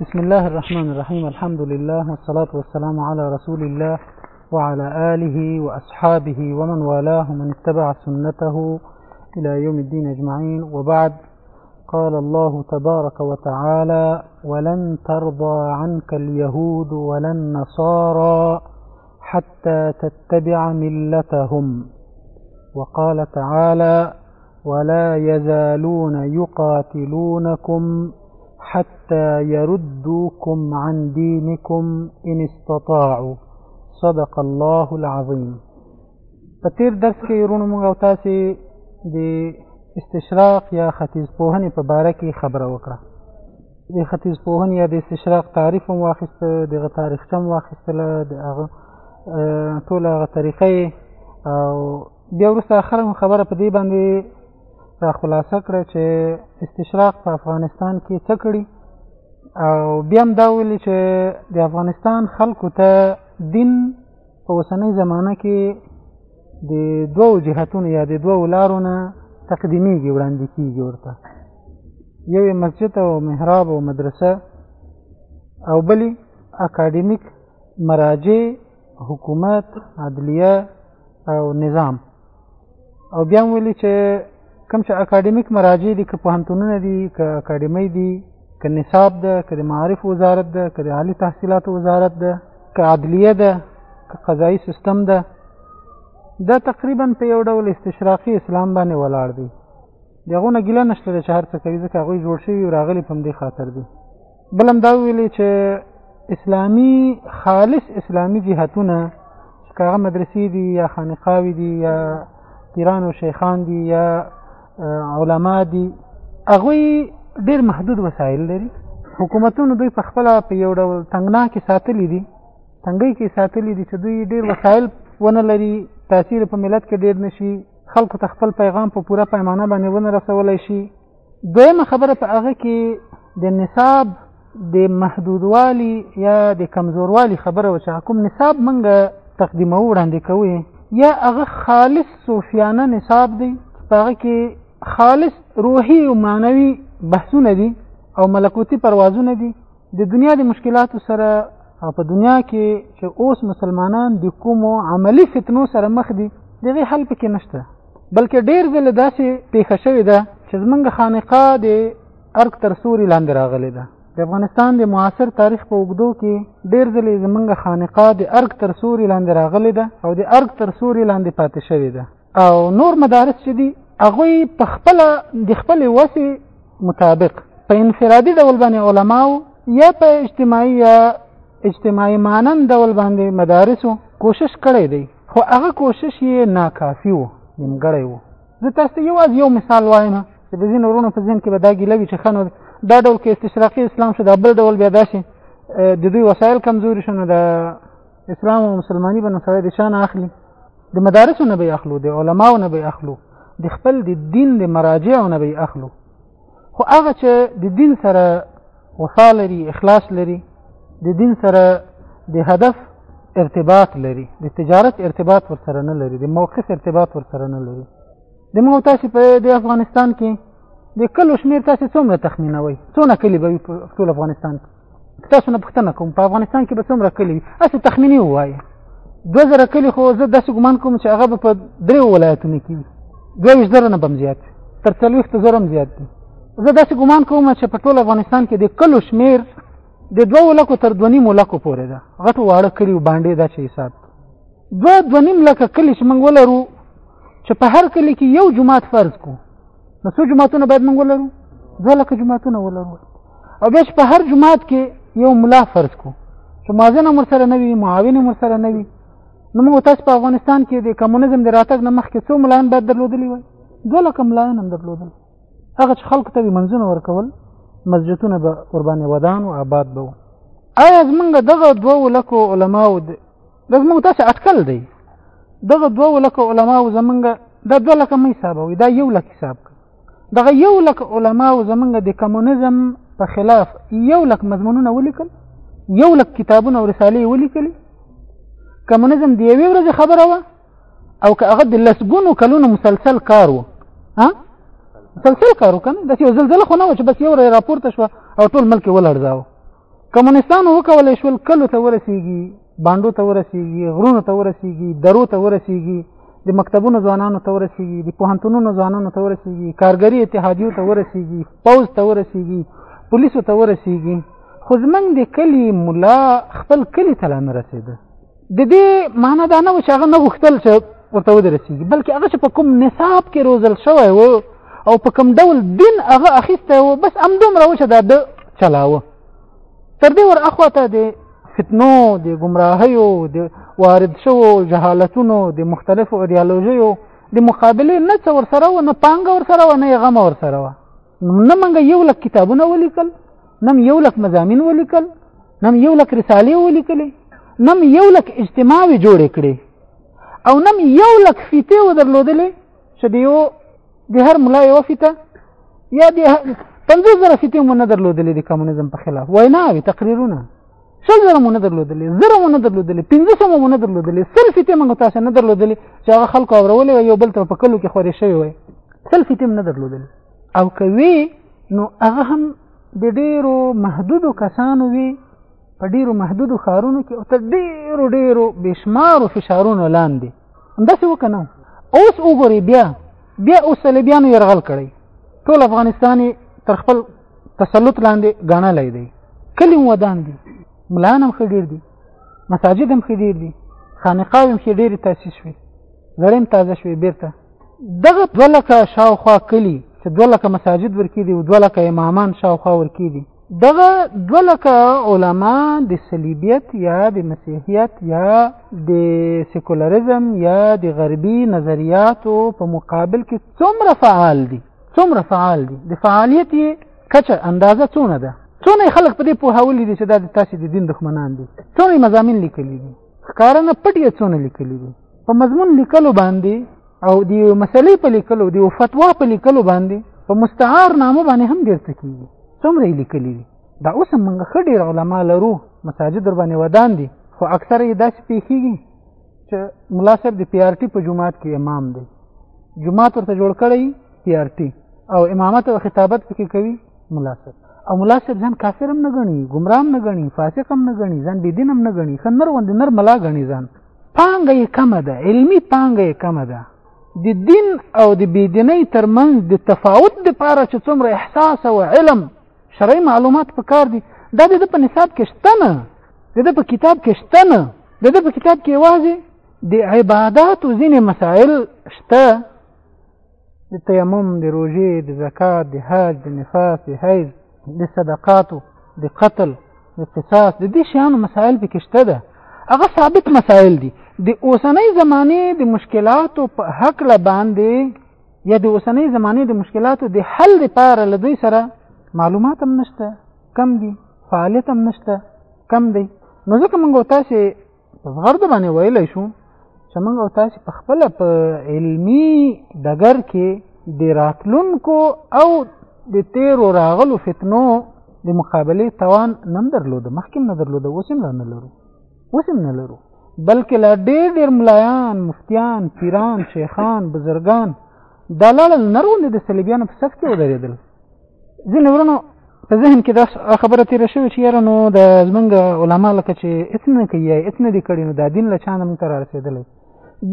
بسم الله الرحمن الرحيم الحمد لله والصلاة والسلام على رسول الله وعلى آله وأصحابه ومن والاه من اتبع سنته إلى يوم الدين أجمعين وبعد قال الله تبارك وتعالى ولن ترضى عنك اليهود ولا النصارى حتى تتبع ملتهم وقال تعالى ولا يزالون يقاتلونكم حتى يردوكم عن دينكم ان استطاعوا صدق الله العظيم په تیر درس کې ورونو موږ او تاسو د استشراق یا ختیځ پوهنې په باره کې خبره وکړه د ختیځ پوهنې یا د استشراق تعریف هم واخیسته دغه تاریخچه هم واخیستله د هغه ټوله هغه طریقه او بیا وروسته خرم خبره په دې باندې را خلاصه کړه چې استشراق په افغانستان کې څه کړي او بیا هم دا ویلي چې د افغانستان خلکو ته دین په اوسنۍ زمانه کې د دوو جهتونو یا د دوو لارو نه تقدیمیږي وړاندې کیږي ورته یو مسجد او محراب او مدرسه او بلی اکاډمیک مراجع حکومت عدلیه او نظام او بیا ویلي چې کوم چې اکاډمیک مراجع دي که پوهنتونونه دي که اکاډمۍ دي که نصاب ده که د معارف وزارت ده که د عالي تحصیلاتو وزارت ده که عدلیه ده که قضایي سیستم ده دا تقریبا په یو ډول استشراقي اسلام باندې ولاړ دی دغه نه ګیله نشته چې هر څه کوي ځکه هغوی جوړ شوي راغلي په همدې خاطر دي بل هم دا ویلي چې اسلامي خالص اسلامي جهتونه چې هغه مدرسې دي یا خانقاوې دي یا پیران او شیخان دي یا علما دي هغوی ډېر محدود وسایل لري حکومتونو دوی په خپله په یو ډول تنګنا کې ساتلي دي تنګۍ کې ساتلي دي چې دوی ډېر وسایل ونه لري تاثیر په ملت کې ډېر نشي خلکو ته خپل پیغام په پوره پیمانه باندې ونه رسولی شي دویمه خبره په هغه کې د نصاب د محدودوالي یا د کمزوروالي خبره و چې کوم نصاب منګه تقدیمو وړاندې کوي یا هغه خالص صوفیانه نصاب دی په هغه کې خالص روحي او معنوي بحثونه دي او ملکوتی پروازونه دي د دنیا د مشکلاتو سره او په دنیا کې چې اوس مسلمانان د کومو عملی فتنو سره مخ دي دغه حل پکې نشته بلکې ډیر ځله داسې پیښه شوې ده چې زمونږ خانقا د ارګ تر سوري لاندې راغلې ده د افغانستان د معاصر تاریخ په اوږدو کې ډیر ځلې زمونږ خانقا د ارګ تر سوري لاندې راغلې ده او د ارګ تر سوري لاندې پاتې شوې ده او نور مدارس چې دي هغوی په خپل د خپل وسې مطابق په انفرادي ډول باندې علماو یا په اجتماعي یا اجتماعي مانن ډول باندې مدارسو کوشش کړی دی خو هغه کوشش یې ناکافي و نیمګړی و زه تاسو ته یوازې یو مثال وایم چې د ځینو وروڼو په ذهن کې به دا ګیله وي چې ښه نو دا ډول کې استشراقي اسلام شو دا بل ډول بیا دا شي د دوی وسایل کمزوري شو نو د اسلام او مسلماني به نو سړی د شان اخلي د مدارسو نه به اخلو د علماو نه به اخلو د خپل د دین د مراجعو نه به اخلو خو هغه چې د دین سره وفا لري اخلاص لري د دین سره د هدف ارتباط لري د تجارت ارتباط ورسره نه لري د موقف ارتباط ورسره نه لري د موږ تاسو په د افغانستان کې د کلو شمیر تاسو څومره تخمینوي څونه کلی به په ټول افغانستان کې تاسو نه پوښتنه کوم په افغانستان کې به څومره کلی وي هسې تخمیني ووایه دوه زره کلي خو زه داسې ګمان کوم چې هغه به په درېو ولایتونو کې وي دوه ویشت زره نه به هم زیات تر څلوېښتو زره هم زیات دي زه داسې ګمان کوم چې په ټول افغانستان کې د کلو شمېر د دوو لکو تر دوه نیمو لکو پورې ده غټو واړه کلي باندې دا چې حساب دوه دوه نیم لکه کلي چې موږ ولرو چې په هر کلي کې یو جومات فرض کو نو څو جماعتونه باید موږ ولرو دوه لکه جماعتونه ولرو او بیا په هر جماعت کې یو ملا فرض کو چې مازن امر سره نه وي معاون امر سره نه وي نو موږ تاسو په افغانستان کې د کمونیزم د راتګ نه مخکې څو ملایان باید درلودلی وای دوه لکه ملایان هم درلودل هغه چې خلکو ته به منځونه ورکول مسجدونه به قربانې ودان او آباد به وو ایا زمونږ دغه دوه لکو علماو د زموږ داسې اټکل دی دغه دوه لکه علماو زمونږ دا دوه لکه مې حسابوي دا یو لک حساب کړي دغه یو لک علماو زمونږ د کمونیزم په خلاف یو لک مضمونونه ولیکل یو لک کتابونه او رسالې ولیکلې کمونیزم د یوې ورځې خبره وه او که هغه د لسګونو کلونو مسلسل کار و ها مسلسل کار وکړ داسې یو زلزله خو نه وه چې بس یو راپورته شوه او ټول ملک یې ولړزاوه کمونستانو وکولای شول کلو ته ورسیږي باندو ته ورسیږي غرونو ته ورسیږي درو ته ورسیږي د مکتبونو ځوانانو ته ورسیږي د پوهنتونونو ځوانانو ته ورسیږي کارګری اتحادیو ته ورسیږي پوز ته ورسیږي پولیسو ته ورسیږي خو زمنګ د کلی مولا خپل کلی ته نه رسیده د دې معنی دا نه و چې هغه نه غوښتل چې ورته ودرسېږي بلکې هغه چې په کوم نصاب کې روزل شوی و او په کوم ډول دین هغه اخیستی و بس همدومره و چې دا د چلاوه تر دې ور اخوا ته د فتنو د ګمراهیو د وارد شوو جهالتونو د مختلفو ایډیالوژیو د مقابلې نه څه ورسره و نه پانګه ورسره و نه یې غمه ورسره وه نه موږ یو لک کتابونه ولیکل نم یو لک مزامین ولیکل نم یو لک رسالې ولیکلې نم یو لک اجتماعي جوړې کړې او نم یو لک فیته و درلودلې چې د یو د هر ملا یو فیته یا د پنځه زره فیته مو نه درلودلې د کمونیزم په خلاف وینا وي تقریرونه سل زره مو نه درلودلې زره مو نه درلودلې پنځه سوه مو نه درلودلې سل فیتې موږ تاسو نه درلودلې چې هغه خلکو اورولې وي یو بل ته په کلو کې خورې شوی وي سل فیتې نه درلودلې او کوي نو هغه هم د ډیرو محدودو کسانو وي په ډیرو محدودو ښارونو کې او تر ډیرو ډیرو بشمارو فشارونو لاندې همداسې وکنه اوس وګوري بیا بیا اوس طالبانو يرغل کړی ټول افغانستان تر خپل تسلط لاندې غنلې دی کلی ودان دي ملان هم خډیر دي مساجد هم خډیر دي خانقاه هم خډیر تاسیس شوي زړیم تازه شوي بیرته دغه دولکه شاوخوا کلی چې دولکه مساجد ورکی دي او دولکه امامان شاوخوا ورکی دي دغه دولکه علما د صلیبیت یا د مسیحیت یا د سیکولریزم یا د غربي نظریاتو په مقابل کې څومره فعال دي څومره فعال دي د فعالیت یې کچه اندازه څونه ده څونه خلک په دې پوهولي دي چې دا د تاسو د دین دښمنان دي څونه مزامین لیکلي دي ښکاره نه پټ یې څونه لیکلي دي په مضمون لیکلو باندې او د یو مسلې په لیکلو د یو فتوا په لیکلو باندې په مستعار نامه باندې هم ډېر څه کېږي څومره یې لیکلي دي دا اوس هم موږ ښه ډېر علما لرو مساجد در باندې ودان دي خو اکثره یې داسې پېښېږي چې ملا صاحب د پی آر ټي په جماعت کې امام دی جماعت ورته جوړ کړی پی آر ټي او امامت او خطابت پکې کوي ملا صاحب او ملا صاحب ځان کافر هم نه غني ګمرام نه غني فاسق هم نه غني ځان بی دین هم نه غني خنر وند نر ملا غني ځان پانګه یې کم ده علمی پانګه یې کم ده د دین او د بی دینۍ ترمنځ د تفاوت لپاره چې څومره احساس او علم شرعي معلومات پکار دي دا د په نصاب کې شته نه د په کتاب کې شته نه د په کتاب کې واځي د عبادت او ځینې مسائل شته د تیمم د روژې د زکات د حج د نفاس د حیض د صدقاتو د قتل د قصاص د دې شیانو مسائل پکې شته ده هغه ثابت مسائل دي د اوسنۍ زمانه د مشکلاتو په حق له باندې یا د اوسنۍ زمانه د مشکلاتو د حل لپاره لدوی سره معلومات هم نشته کم دي فعالیت هم نشته کم دی نو ځکه موږ تاسو په زغرده باندې ویلی شو چې موږ تاسو په خپل په علمی دګر کې د راتلونکو او د تیرو راغلو فتنو د مقابله توان نن درلود مخکې نه درلود اوس هم نه لرو اوس هم نه لرو بلکې لا ډېر ډېر ملایان مفتیان پیران شیخان بزرګان دا لاړل نرونه د صلیبیانو په صف کې ودرېدل ځینې ورونو په ذهن کې دا خبره تېره شوې چې یاره نو د زمونږ علما لکه چې هېڅ نه کوي یا هېڅ نه دي کړي نو دا دین له چا نه مونږ ته را رسېدلی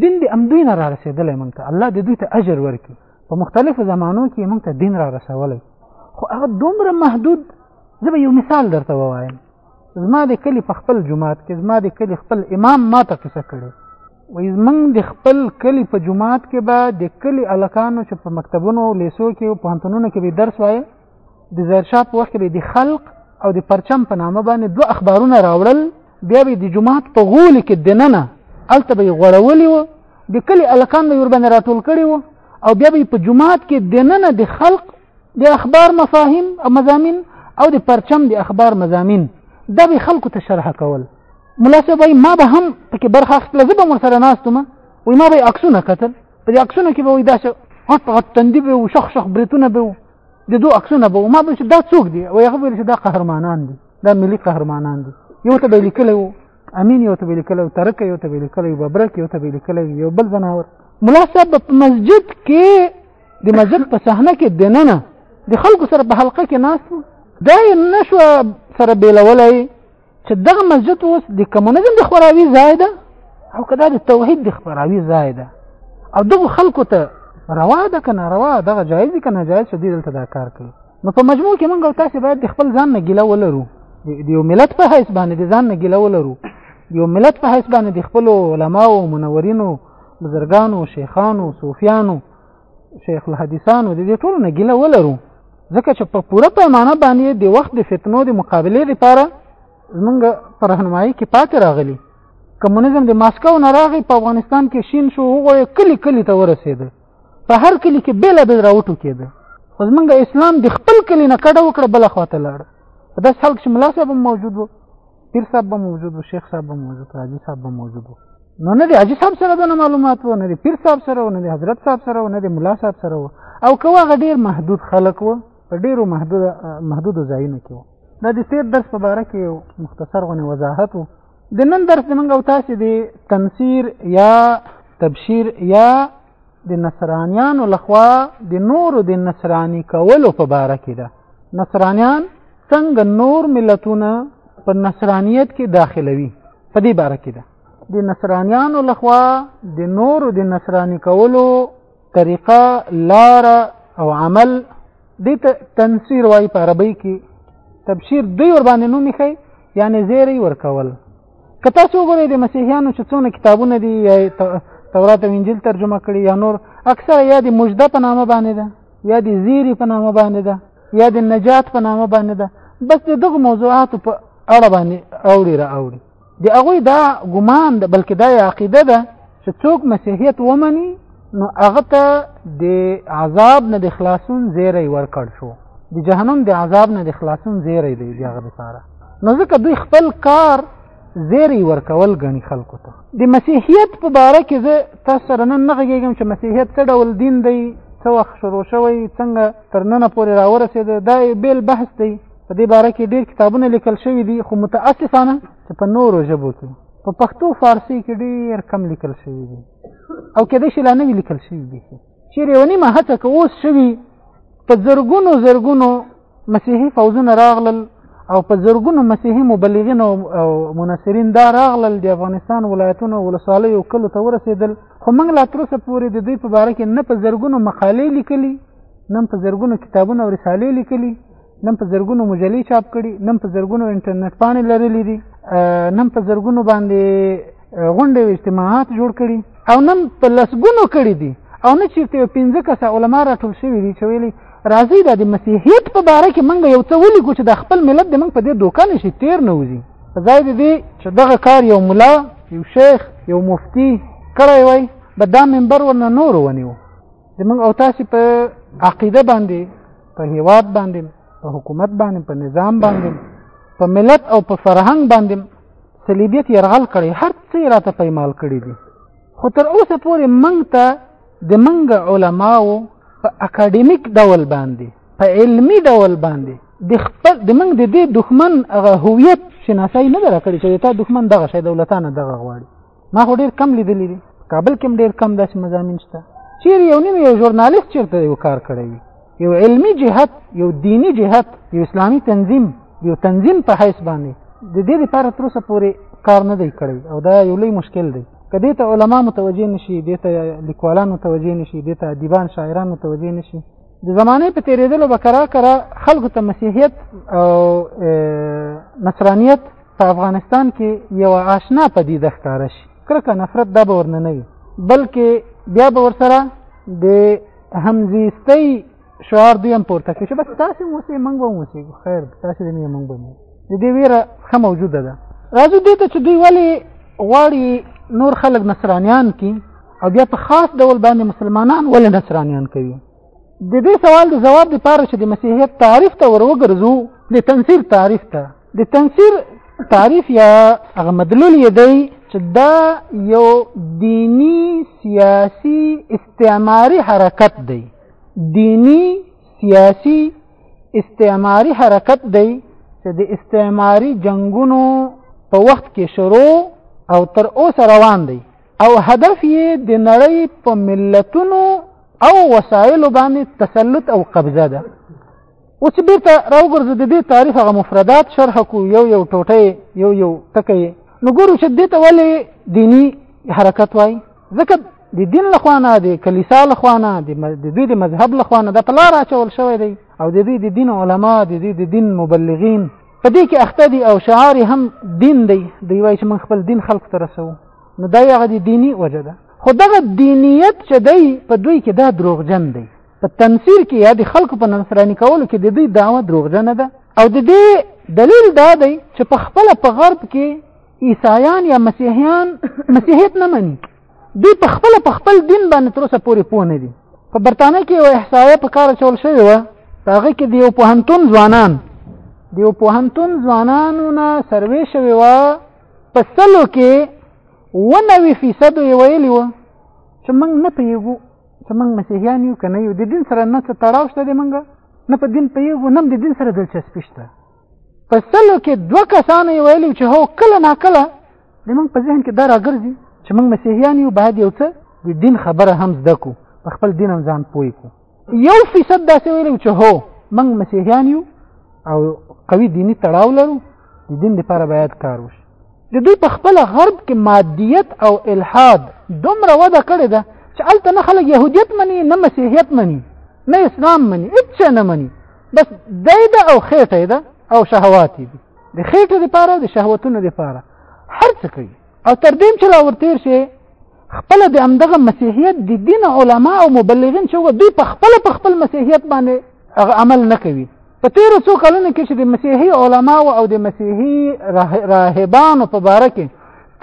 دین د همدوی نه را رسېدلی مونږ ته الله د دوی ته اجر ورکړي په مختلفو زمانو کې مونږ ته دین را رسولی خو هغه دومره محدود زه به یو مثال درته ووایم زما د کلی په خپل جماعت کې زما د کلی خپل امام ما ته قصه کړې وای زمنګ د خپل کلی په جماعت کې به د کلی الکانو چې په مکتبونو لیسو کې او پوهنتونونو کې به درس وای د زرشا په وخت کې د خلق او د پرچم په نامه باندې دوه اخبارونه راوړل بیا به د جماعت په غول کې دننه الته به غړولې و د کلی الکان به ور باندې راټول کړي و او بیا به په جماعت کې دننه د خلق د اخبار مفاهیم او مزامین او د پرچم د اخبار مزامین دا به خلکو ته شرح کول ملا صاحب ما به هم پکې برخه اخیستله زه به هم ورسره ناست وم وایي ما به یې عکسونه کتل په دې عکسونو کې به وایي داسې غټ غټ تندي به وو شخ شخ برېتونه به وو د دوه عکسونه به وو ما به چې دا څوک دی وایي هغه به چې دا قهرمانان دي دا ملي قهرمانان دي یو ته به یې لیکلی وو امین یو ته به یې لیکلی وو ترکه یو ته به یې لیکلی وو ببرک یو ته به یې لیکلی وو یو بل ځناور ملا صاحب په مسجد کې د مسجد په صحنه کې دننه د خلکو سره په حلقه کې ناست وو دا یې نه شوه سره بېلولی چې دغه مسجد اوس د کمونیزم د خپراوي ځای ده او که دا د توحید د خپراوي ځای ده او دغو خلکو ته روا ده که ناروا دغه جایز دي که ناجایز چې دوی دلته دا کار کوي نو په مجموع کې موږ او تاسې باید د خپل ځان نه ګیله ولرو د یو ملت په حیث باندې د ځان نه ګیله ولرو یو ملت په حیث باندې د خپلو علماو منورینو بزرګانو شیخانو صوفیانو شیخ الحدیثانو د دې ټولو نه ګیله ولرو ځکه چې په پوره پیمانه باندې د وخت د فتنو د مقابلې لپاره زمونږ په رهنمایي کې پاتې راغلي کمونیزم د ماسکو نه راغی په افغانستان کې شین شو هغه کلی کلی ته ورسېده په هر کلی کې بېلا بېل راوټو کېده خو زمونږ اسلام د خپل کلی نه کډه وکړه بل خواته لاړ په داس حال کې ملا صاحب موجود وو پیر صاحب موجود وو شیخ صاحب موجود وو حاجی صاحب موجود وو نو نه دی حاجی صاحب سره دونه معلومات و نه دی پیر صاحب سره و نه دی حضرت صاحب سره و نه دی ملا صاحب سره و او که هغه ډیر محدود خلک و په ډیرو محدود محدودو ځایونو کې و دا د تیر درس په باره کې مختصر غونې وضاحت و د نن درس د منګ او تاسې د تنصیر یا تبشیر یا د نصرانیانو لخوا د نورو د نصرانی کولو په باره کې ده نصرانیان څنګه نور ملتونه په نصرانیت کې داخلوي په دې باره کې ده د نصرانیانو لخوا د نورو د نصرانی کولو طریقه لار او عمل دې ته تنصیر وایي په عربی کې تبشیر دوی ور باندې نوم ښي یعنی زیری ورکول که تاسو وګورئ د مسیحیانو چې څونه کتابونه دي یا تورات او انجیل ترجمه کړي یا نور اکثره یا د مجده په نامه باندې ده یا د زیری په نامه باندې ده یا د نجات په نامه باندې ده بس د دغه موضوعاتو په اړه باندې اوړي را اوړي د هغه دا ګمان ده بلکې دا عقیده ده چې څوک مسیحیت ومني نو هغه ته د عذاب نه د خلاصون زیری ورکړ شو د جهنم د عذاب نه د خلاصون زیری دی د هغه لپاره نو ځکه دوی خپل کار زیری ورکول غني خلکو ته د مسیحیت په باره کې زه تاسو سره نن نه غږیږم چې مسیحیت څه ډول دین دی څه وخت شروع شوی څنګه تر ننه پورې راورسېده دا بیل بحث دی په دې باره کې ډېر کتابونه لیکل شوي دي خو متاسفانه چې په نورو ژبو کې په پښتو فارسي کې ډېر کم لیکل شوي دي او کېدای شي لا نه وي لیکل شوي دي چیرې یو نیمه هڅه که اوس شوي په زرګونو زرګونو مسیحي فوځونه راغلل او په زرګونو مسیحي مبلغین او مناصرین دا راغلل د افغانستان ولایتونو ولسوالۍ او کلو ته ورسېدل خو موږ لا تر اوسه پورې د دوی په باره کې نه په زرګونو مقالې لیکلي نه په زرګونو کتابونه او رسالې لیکلي نن په زرګونو مجلې چاپ کړي نن په زرګونو انټرنیټ پاڼې لرلې دي نن په زرګونو باندې غونډې او اجتماعات جوړ کړي او نن په لسګونو کړي دي او نه چیرته یو پنځه کسه علما راټول شوي دي چې ویلي راځي دا د مسیحیت په باره کې موږ یو څه ولیکو چې د خپل ملت د موږ په دې دوکه نشي تیر نه وځي په ځای د دې چې دغه کار یو ملا یو شیخ یو مفتی کړی وای به دا منبر ورنه نور ونیو د موږ او تاسو په عقیده باندې په هیواد باندې په حکومت باندې په نظام باندې په ملت او په فرهنګ باندې صلیبیت يرغل کړي هر څه راته پېمال کړي دي خو تر اوسه پورې موږ ته د موږ علماو په اکاډمیک ډول باندې په علمی ډول باندې د خپل د موږ د دې دښمن هغه هویت شناسای نه درکړي چې تا دښمن دغه شی دولتانه دغه غواړي ما خو ډیر کم لیدلی دی کابل کې ډیر کم داسې مزامین شته چیرې یو نیم یو ژورنالیست چیرته یو کار کړی وي یو علمی جهت یو دینی جهت یو اسلامی تنظیم یو تنظیم په حیث باندې د دې لپاره تر اوسه پورې کار نه دی کړی او دا یو لوی مشکل دی که دې ته علما متوجه نشي دې ته لیکوالان متوجه نشي دې ته ادیبان شاعران متوجه نشي د زمانې په تیریدلو به کرا کرا خلکو ته مسیحیت او نصرانیت په افغانستان کې یو آشنا پدیده ښکاره شي کرکه نفرت دا به ورنه نه وي بلکې بیا به ورسره د همزیستۍ شعار دوی هم پورته کړي چې بس تاسې هم اوسئ موږ به هم اوسېږو خیر تاسې د مې موږ به مو د دې ویره ښه موجوده ده راځو دې ته چې دوی ولې غواړي نور خلک نصرانیان کړي او بیا په خاص ډول باندې مسلمانان ولې نصرانیان کوي د دې سوال د جواب لپاره چې د مسیحیت تعریف ته وروګرځو د تنصیر تعریف ته د تنصیر تعریف یا هغه مدلول یې دی چې دا یو دینی سیاسی استعماری حرکت دی دینی سیاسی استعماری حرکت دی چې د استعماری جنگونو په وخت کې شروع او تر اوسه روان دی او هدف یې د نړۍ په ملتونو او وسایلو باندې تسلط او قبضه ده اوس چې بیرته راوګرځو د دې تعریف هغه مفردات شرح کو یو یو ټوټه یو یو ټکی نو ګورو چې دې ته ولې دینی حرکت وای ځکه د دین لخوا نه د کلیسا لخوا نه د دوی د مذهب لخوا نه د پلار اچول شوی دی او د دوی د دین علما د دوی د دین مبلغین په دې کې اخته دي او شعار هم دین دی دی وایي چې موږ خپل دین خلق ته رسو نو دا یغه د دینی وجه ده خو دغه دینیت چې دی په دوی کې دا دروغجن دی په تنفیر کې یا د خلکو په نصراني کولو کې د دوی دعوه دروغجنه ده او د دې دلیل دا دی چې په خپل په غرب کې عیسایان یا مسیحیان مسیحیت نه مني دوی په خپل په خپل دین باندې تر اوسه پورې پوه نه دي په برتانیې کې یو احصایه په کار چول شوې وه هغه کې د یو پوهنتون ځوانان د یو پوهنتون ځوانانو نه سروې شوې وه په سلو کې ونوي فیصدو یې ویلي وه چې موږ نه پوهېږو چې موږ مسیحیان یو که نه یو د دین سره نه څه تړاو شته دی موږ نه په دین پوهېږو نه هم د دین سره دلچسپي شته په سلو کې دوه کسانو یې ویلي چې هو کله ناکله د موږ په ذهن کې دا راګرځي چې موږ مسیحیان یو باید یو څه د دین خبره هم زده کړو په خپل دین هم ځان پوه کړو یو فیصد داسې ویلي چې هو موږ مسیحیان یو او قوي دیني تړاو لرو د دین لپاره باید کار وشي د دوی په خپل غرب کې مادیت او الحاد دومره وده کړې ده چې الته نه خلک يهودیت مني نه مسیحیت مني نه اسلام مني هیڅ نه مني بس دی ده او خېټه ده او شهوات دي د خېټه لپاره د شهوتونو لپاره هر څه کوي او تر دې چې لا ورتیر شي خپل د امدغه مسیحیت د دین علما او مبلغین چې دوی په خپل په خپل مسیحیت باندې هغه عمل نه کوي په تیر څو کلونو کې چې د مسیحي علما او د مسیحي راهبانو په باره کې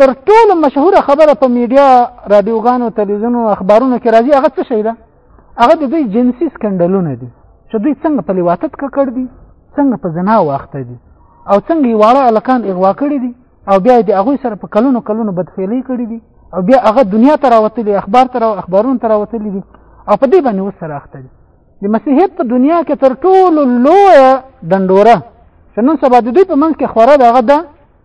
تر ټولو مشهوره خبره په میډیا رادیوګانو تلویزیونو اخبارونو کې راځي هغه څه شي ده هغه د دوی جنسي سکندلونه دي چې دوی څنګه په لیواتت ککړ دي څنګه په زنا واخته دي او څنګه یې واړه الکان اغوا کړي دي او بیا د هغوی سره په کلونو کلونو بدفعلۍ کړې دي او بیا هغه دنیا ته راوتلي اخبار ته راو اخبارونو ته راوتلي دي او په دې باندې اوس سره اخته دي د مسیحیت په دنیا کې تر ټولو لویه ډنډوره چې نن سبا د دوی په منځ کې خوره ده هغه ده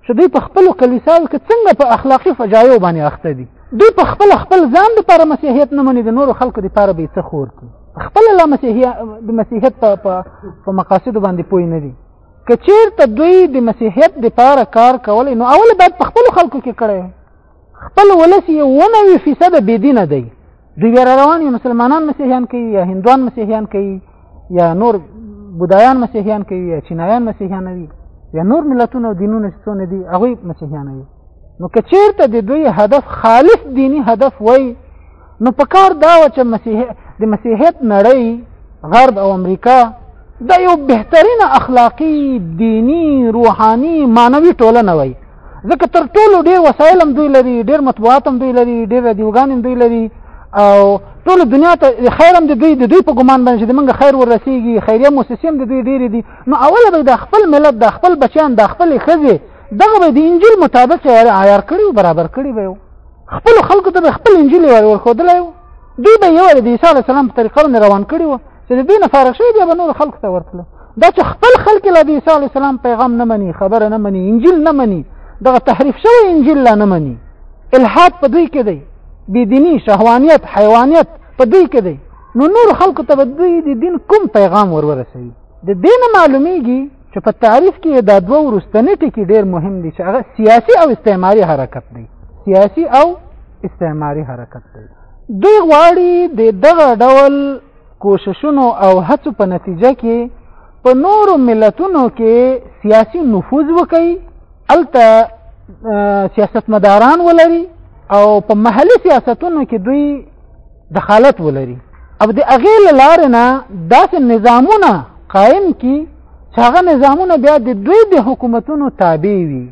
چې دوی په خپلو کلیساو کې څنګه په اخلاقي فجایو باندې اخته دي دوی په خپل خپل ځان لپاره مسیحیت نه مني د نورو خلکو لپاره به یې څه خور کړي خپل لا مسیحیت د مسیحیت په مقاصدو باندې پوه نه دي که چیرته دوی د مسیحیت د پاره کار کولی نو اول باید په خپل خلکو کې کړی خپل ولس یې ونوي فیصد بېدینه دی دوی بیا روان یې مسلمانان مسیحیان کوي یا هندوان مسیحیان کوي یا نور بودایان مسیحیان کوي یا چینایان مسیحیان وي یا نور ملتونه او دینونه چې څونه دي هغوی مسیحیان وي نو که چیرته د دوی هدف خالص دینی هدف وای نو په کار دا و چې مسیح د مسیحیت نړۍ غرب او امریکا دا یو بهترینه اخلاقی دینی روحانی معنوي ټولنه وای ځکه تر ټولو ډیر وسایل هم دوی لري ډیر مطبوعات هم دوی لري ډیر رادیوګان هم دوی لري او ټول دنیا ته خیر هم د دوی د دوی په ګمان باندې د منګه خیر ورسیږي خیریه موسسې هم د دوی ډېرې دي نو اوله به د خپل ملت د خپل بچیان د خپل خزه دغه به د انجیل مطابق یې ور عیار کړی او برابر کړی به یو خپل خلکو ته به خپل انجیل ور ورښودلی و دوی به یې ور د عیسی علیه السلام په طریقه باندې روان کړي وو چې د دوی نه فارغ شوي بیا به نور خلکو ته ورتله دا چې خپل خلک له د عیسی علیه السلام پیغام نه مني خبره نه مني انجیل نه مني دغه تحریف شوی انجیل لا نه مني الحاد په دوی کې دی بيدینی شهوانیت حیوانیت په دوی کې دی نو نور خلکو ته به دوی د دین کوم پیغام ورورسوي د دین معلومیږي چې په تعریف کې دا دوه ورستنې ټکي ډېر مهم دي چې هغه سیاسي او استعماري حرکت دی سیاسي او استعماري حرکت دی دوی غواړي د دغه ډول کوششونو او هڅو په نتیجه کې په نورو ملتونو کې سیاسي نفوذ وکړي الته سیاستمداران ولري او په محلي سیاستونو کې دوی دخالت ولري او د هغې له لارې نه داسې نظامونه قایم کی چې هغه نظامونه بیا د دوی د حکومتونو تابع وي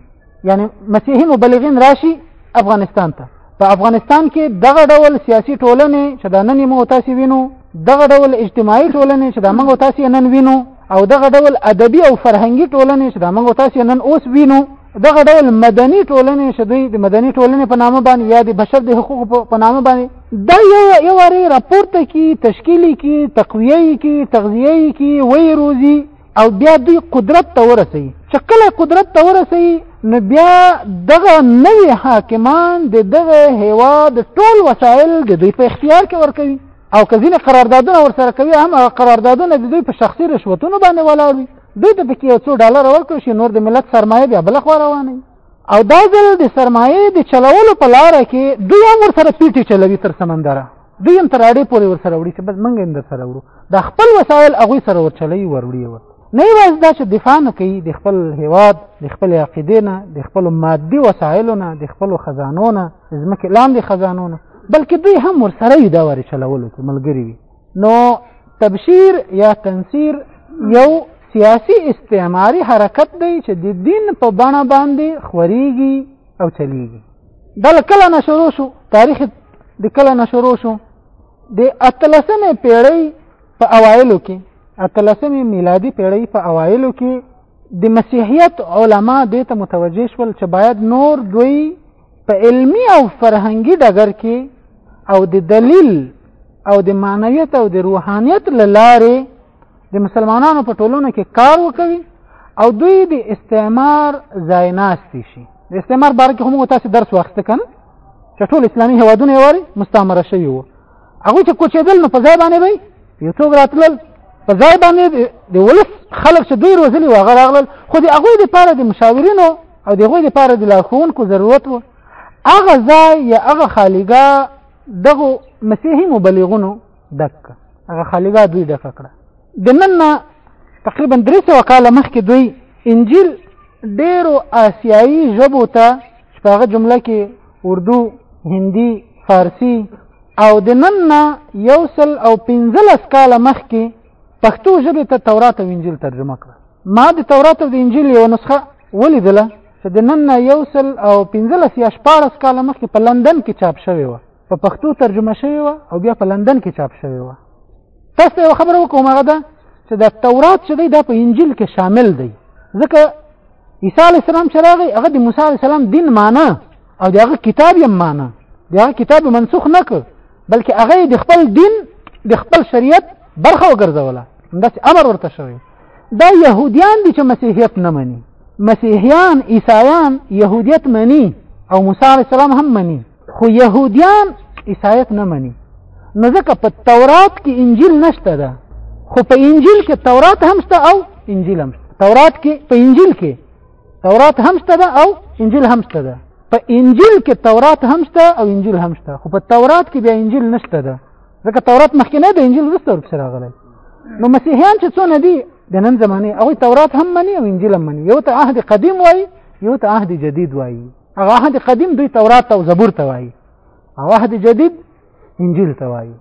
یعنی مسیحي مبلغین راشي افغانستان ته په افغانستان کې دغه ډول سیاسي ټولنې چې دا نن مو تاسو وینو دغه ډول اجتماعي ټولنې چې دا موږ تاسو نن وینو او دغه ډول ادبي او فرهنګي ټولنې چې دا موږ تاسو نن اوس وینو دغه ډول مدني ټولنې چې دوی د مدني ټولنې په نامه باندې یا د بشر د حقوقو په نامه باندې دا یو یو واري راپورته کی تشکیلی کی تقویه کی تغذیه کی وی روزي او بیا دوی قدرت ته ورسي چې کله قدرت ته ورسي نو بیا دغه نوی حاکمان د دغه هوا د ټول وسایل د دوی په اختیار کې ورکوي او که ځینې قراردادونه ورسره کوي هم قراردادونه د دوی په شخصي رشوتونو باندې ولاړ وي دوی ته پکې یو څو ډالر ورکړل شي نور د ملت سرمایه بیا بل خو روانه او دا ځل د سرمایه د چلولو په لار کې دوی هم ورسره پیټي چلوي تر سمندره دوی هم تر اړې پورې ورسره وړي چې بس منګ هم در سره وړو دا خپل وسایل هغه سره ورچلوي وروړي ور نه یوازې دا چې دفاع نه کوي د خپل هیواد د خپل عقیدې نه د خپل مادي وسایلو نه د خپل خزانو نه ځمکې لاندې خزانو نه بلکې دوی هم ورسره وي دا ورې چلولو کې ملګري وي نو تبشیر یا تنصیر یو سیاسی استعماری حرکت دی چې د دین په بڼه باندې خوریږي او چلیږي دا کله نه شروع شو تاریخ د کله نه شروع شو د اتلسمې پیړۍ په اوایلو کې اتلسمې میلادي پیړۍ په اوایلو کې د مسیحیت علما دې ته متوجه شول چې باید نور دوی په علمی او فرهنګي ډګر کې او د دلیل او د معنویت او د روحانیت لاره د مسلمانانو په ټولنه کې کار وکوي او دوی د استعمار ځای ناشتي شي د استعمار باره کې هم تاسو درس واخیست کنه چې ټول اسلامي هوادونه یې واري مستعمره شوي وو هغه چې کوچېدل نو په ځای باندې وي یو څوک راتلل په ځای باندې د ولس خلک چې دوی روزلي وغه راغلل خو د هغوی لپاره د مشاورینو او د هغوی لپاره د لارښوونکو ضرورت و هغه ځای یا هغه خالیګا دغه مسیحي مبلغونو دک هغه خالیګا دوی دک کړه د نن تقریبا درې سوه کاله مخکې دوی انجیل ډېرو آسیایي ژبو ته چې په هغه جمله کې اردو هندي فارسی او د نن نه یو سل او پنځلس کاله مخکې پښتو ژبې ته تورات او انجیل ترجمه کړه ما د تورات او د انجیل یوه نسخه ولیدله چې د نن نه یو سل او پنځلس یا شپاړس کاله مخکې په لندن کې چاپ شوې وه په پښتو ترجمه شوې وه او بیا په لندن کې چاپ شوې وه تاسو ته یوه خبره وکړم هغه ده چې د تورات چې دی دا په انجیل کې شامل دی ځکه عیسی علی السلام چې راغی هغه د موسی علی السلام دین معنی او دغه کتاب یې معنی دغه کتاب منسوخ نه کړ بلکې هغه د خپل دین د خپل شریعت برخه وګرځوله بس امر ورته شوی دا يهوديان دي چې مسیحیت نه مني مسیحیان عیسایان يهودیت مني او موسی علی السلام هم مني خو يهوديان عیسایت نه مني نو ځکه په تورات کې انجیل نشته ده خو په انجیل کې تورات هم شته او انجیل هم شته تورات کې په انجیل کې تورات هم شته ده او انجیل هم شته ده په انجیل کې تورات هم شته او انجیل هم شته خو په تورات کې بیا انجیل نشته ده ځکه تورات مخکې نه ده انجیل وروسته ورپسې راغلی نو مسیحیان چې څونه دي د نن زمانې هغوی تورات هم مني او انجیل هم مني یو ته عهد قدیم وایي یو ته عهد جدید وایي هغه عهد قدیم دوی تورات او زبور ته وایي او عهد جدید انجیل ته وایي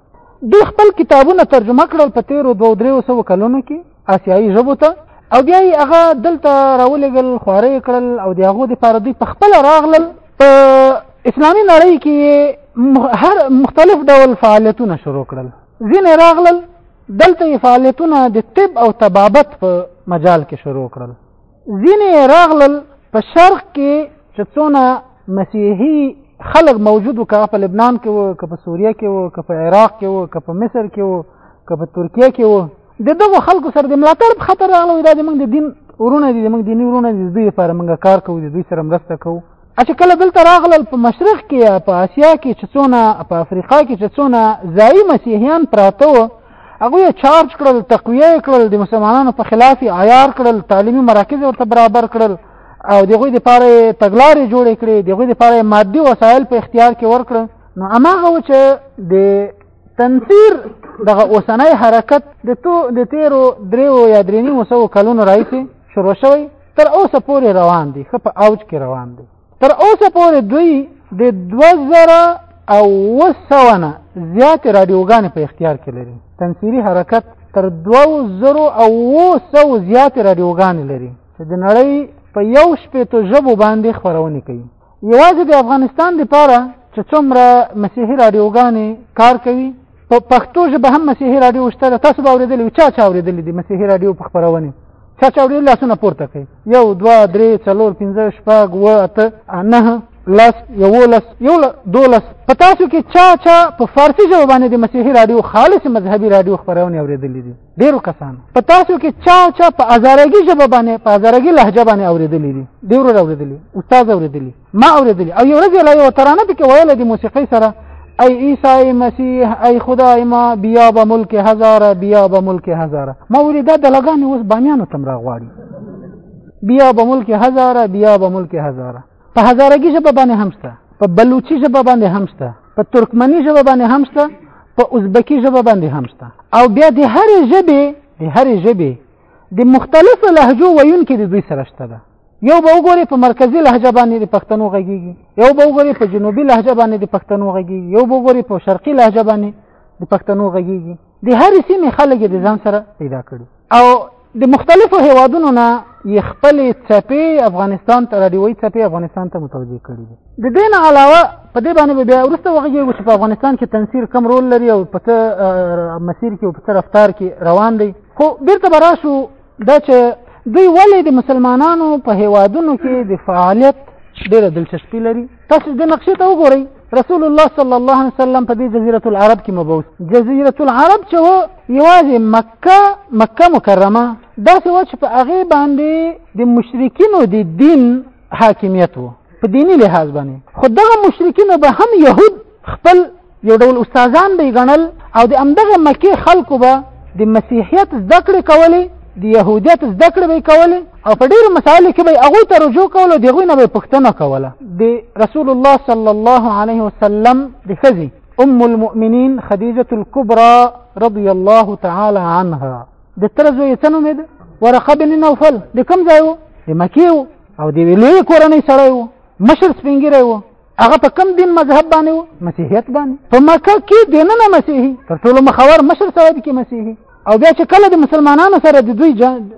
دوی خپل کتابونه ترجمه کړل په تیرو دوه دریو سو کلونو کې آسیایي ژبو ته او بیا یې هغه دلته راولېږل خواره یې کړل او د هغو دپاره دوی په خپله راغلل په اسلامي نړۍ کې هر مختلف ډول فعالیتونه شروع کړل ځینې راغلل دلته یې فعالیتونه د طب او طبابت په مجال کې شروع کړل ځینې راغلل په شرق کې چې څونه مسیحي خلک موجود وو که په لبنان کې وو که په سوریه کې وو که په عراق کې وو که په مصر کې وو که په ترکیه کې وو د دغو خلکو سره د ملاتړ په خاطر راغلو دا زموږ د دین ورونه دي زموږ دیني ورونه دي دوی لپاره موږ کار کوو دوی سره مرسته کوو چې کله دلته راغلل په مشرق کې یا په اسیا کې چې څونه په افریقا کې چې څونه ځایي مسیحیان پراته وو هغوی یې چارج کړل تقویه یې کړل د مسلمانانو په خلاف یې عیار کړل تعلیمي مراکز ورته برابر کړل او د هغوی دپاره یې تګلارې جوړې کړې د هغوی دپاره یې مادي وسایل په اختیار کې ورکړل نو هماغه و چې د تنفیر دغه اوسنۍ حرکت د تو د تیرو دریو یا درې نیمو سو کلونو راهیسې شروع شوی تر اوسه پورې روان دی ښه په اوج کې روان دی تر اوسه پورې دوی د دوه زره او اووه سوه نه زیاتې راډیوګانې په اختیار کې لري تنفیري حرکت تر دوه زرو او اووه سوو زیاتې راډیوګانې لري چې د نړۍ په یو شپېتو ژبو باندې خپرونې کوي یوازې د افغانستان لپاره چې څومره مسیحي رادیوګانې کار کوي په پښتو ژبه هم مسیحي رادیو شته ده تاسو به اورېدلي چا چا اورېدلي دي مسیحي رادیو په خپرونې چا چا اورېدلي لاسونه پورته کوي یو دوه درې څلور پنځه شپږ اووه اته نهه لس یولس یو دولس په تاسو کې چا چا په فارسي ژبه باندې د مسیحي رادیو خالص مذهبي رادیو خپرونې اورېدلې دي ډیرو کسانو په تاسو کې چا چا په ازارګي ژبه باندې په ازارګي لهجه باندې اوریدلې دي ډیرو اوریدلې استاد اوریدلې ما اوریدلې او یو ورځ لا یو ترانه پکې ویل دي موسیقي سره ای عیسی مسیح ای خدای ما بیا به ملک هزار بیا به ملک هزار ما ولیدا د لګان اوس بامیانو تم راغواړي بیا به ملک هزار بیا به ملک هزار په هزارګي ژبه باندې هم شته په بلوچي ژبه باندې هم شته په ترکمني ژبه باندې هم شته په ازبکی ژبه باندې هم شته او بیا د هرې ژبې د هرې ژبې د مختلفو لهجو ویونکي د دوی سره شته ده یو به وګوري په مرکزی لهجه باندې د پښتنو غږیږي یو به وګوري په جنوبي لهجه باندې د پښتنو غږیږي یو به وګوري په شرقي لهجه باندې د پښتنو غږیږي د هرې سیمې خلک د ځان سره پیدا کړي او د مختلفو هیوادونو نه یې خپلې څپې افغانستان ته راډیوي څپې افغانستان ته متوجه کړي دي د دې نه علاوه په دې باندې به بیا وروسته وغږېږو چې په افغانستان کې تنسیر کم رول لري او په څه مسیر کې او په څه رفتار کې روان دی خو بېرته به راشو دا چې دوی ولې د مسلمانانو په هیوادونو کې د فعالیت ډېره دلچسپي لري تاسو د نقشې ته وګورئ رسول الله صلی الله علیه وسلم په دې جزیره العرب کې مبعوث جزیره العرب چې و یوازې مکه مکه مکرمه داسې و چې په هغې باندې د مشرکینو د دین حاکمیت و په دینی لحاظ باندې خو دغه مشرکینو به هم یهود خپل یو ډول استادان به غنل او د امدغه مکه خلکو به د مسیحیت زده کړې کولې د يهودیت زده کړې به کولې او په ډیرو مسایلو کې به هغه ته رجوع کول او دغه نه به پښتنه کوله د رسول الله صلی الله علیه وسلم د خزي ام المؤمنین خدیجه الكبرى رضی الله تعالی عنها د ترزو یې څنو مې ورقه بن نوفل د کوم ځای وو د مکې او د ویلوی کورنۍ سره وو مشر سپینګیره وو هغه په کم دین مذهب باندې و مسیحیت باندې په مکه کې دیننه مسیحي تر ټولو مخور مشر سره کې مسیحي او بیا چې کله د مسلمانانو سره د دوی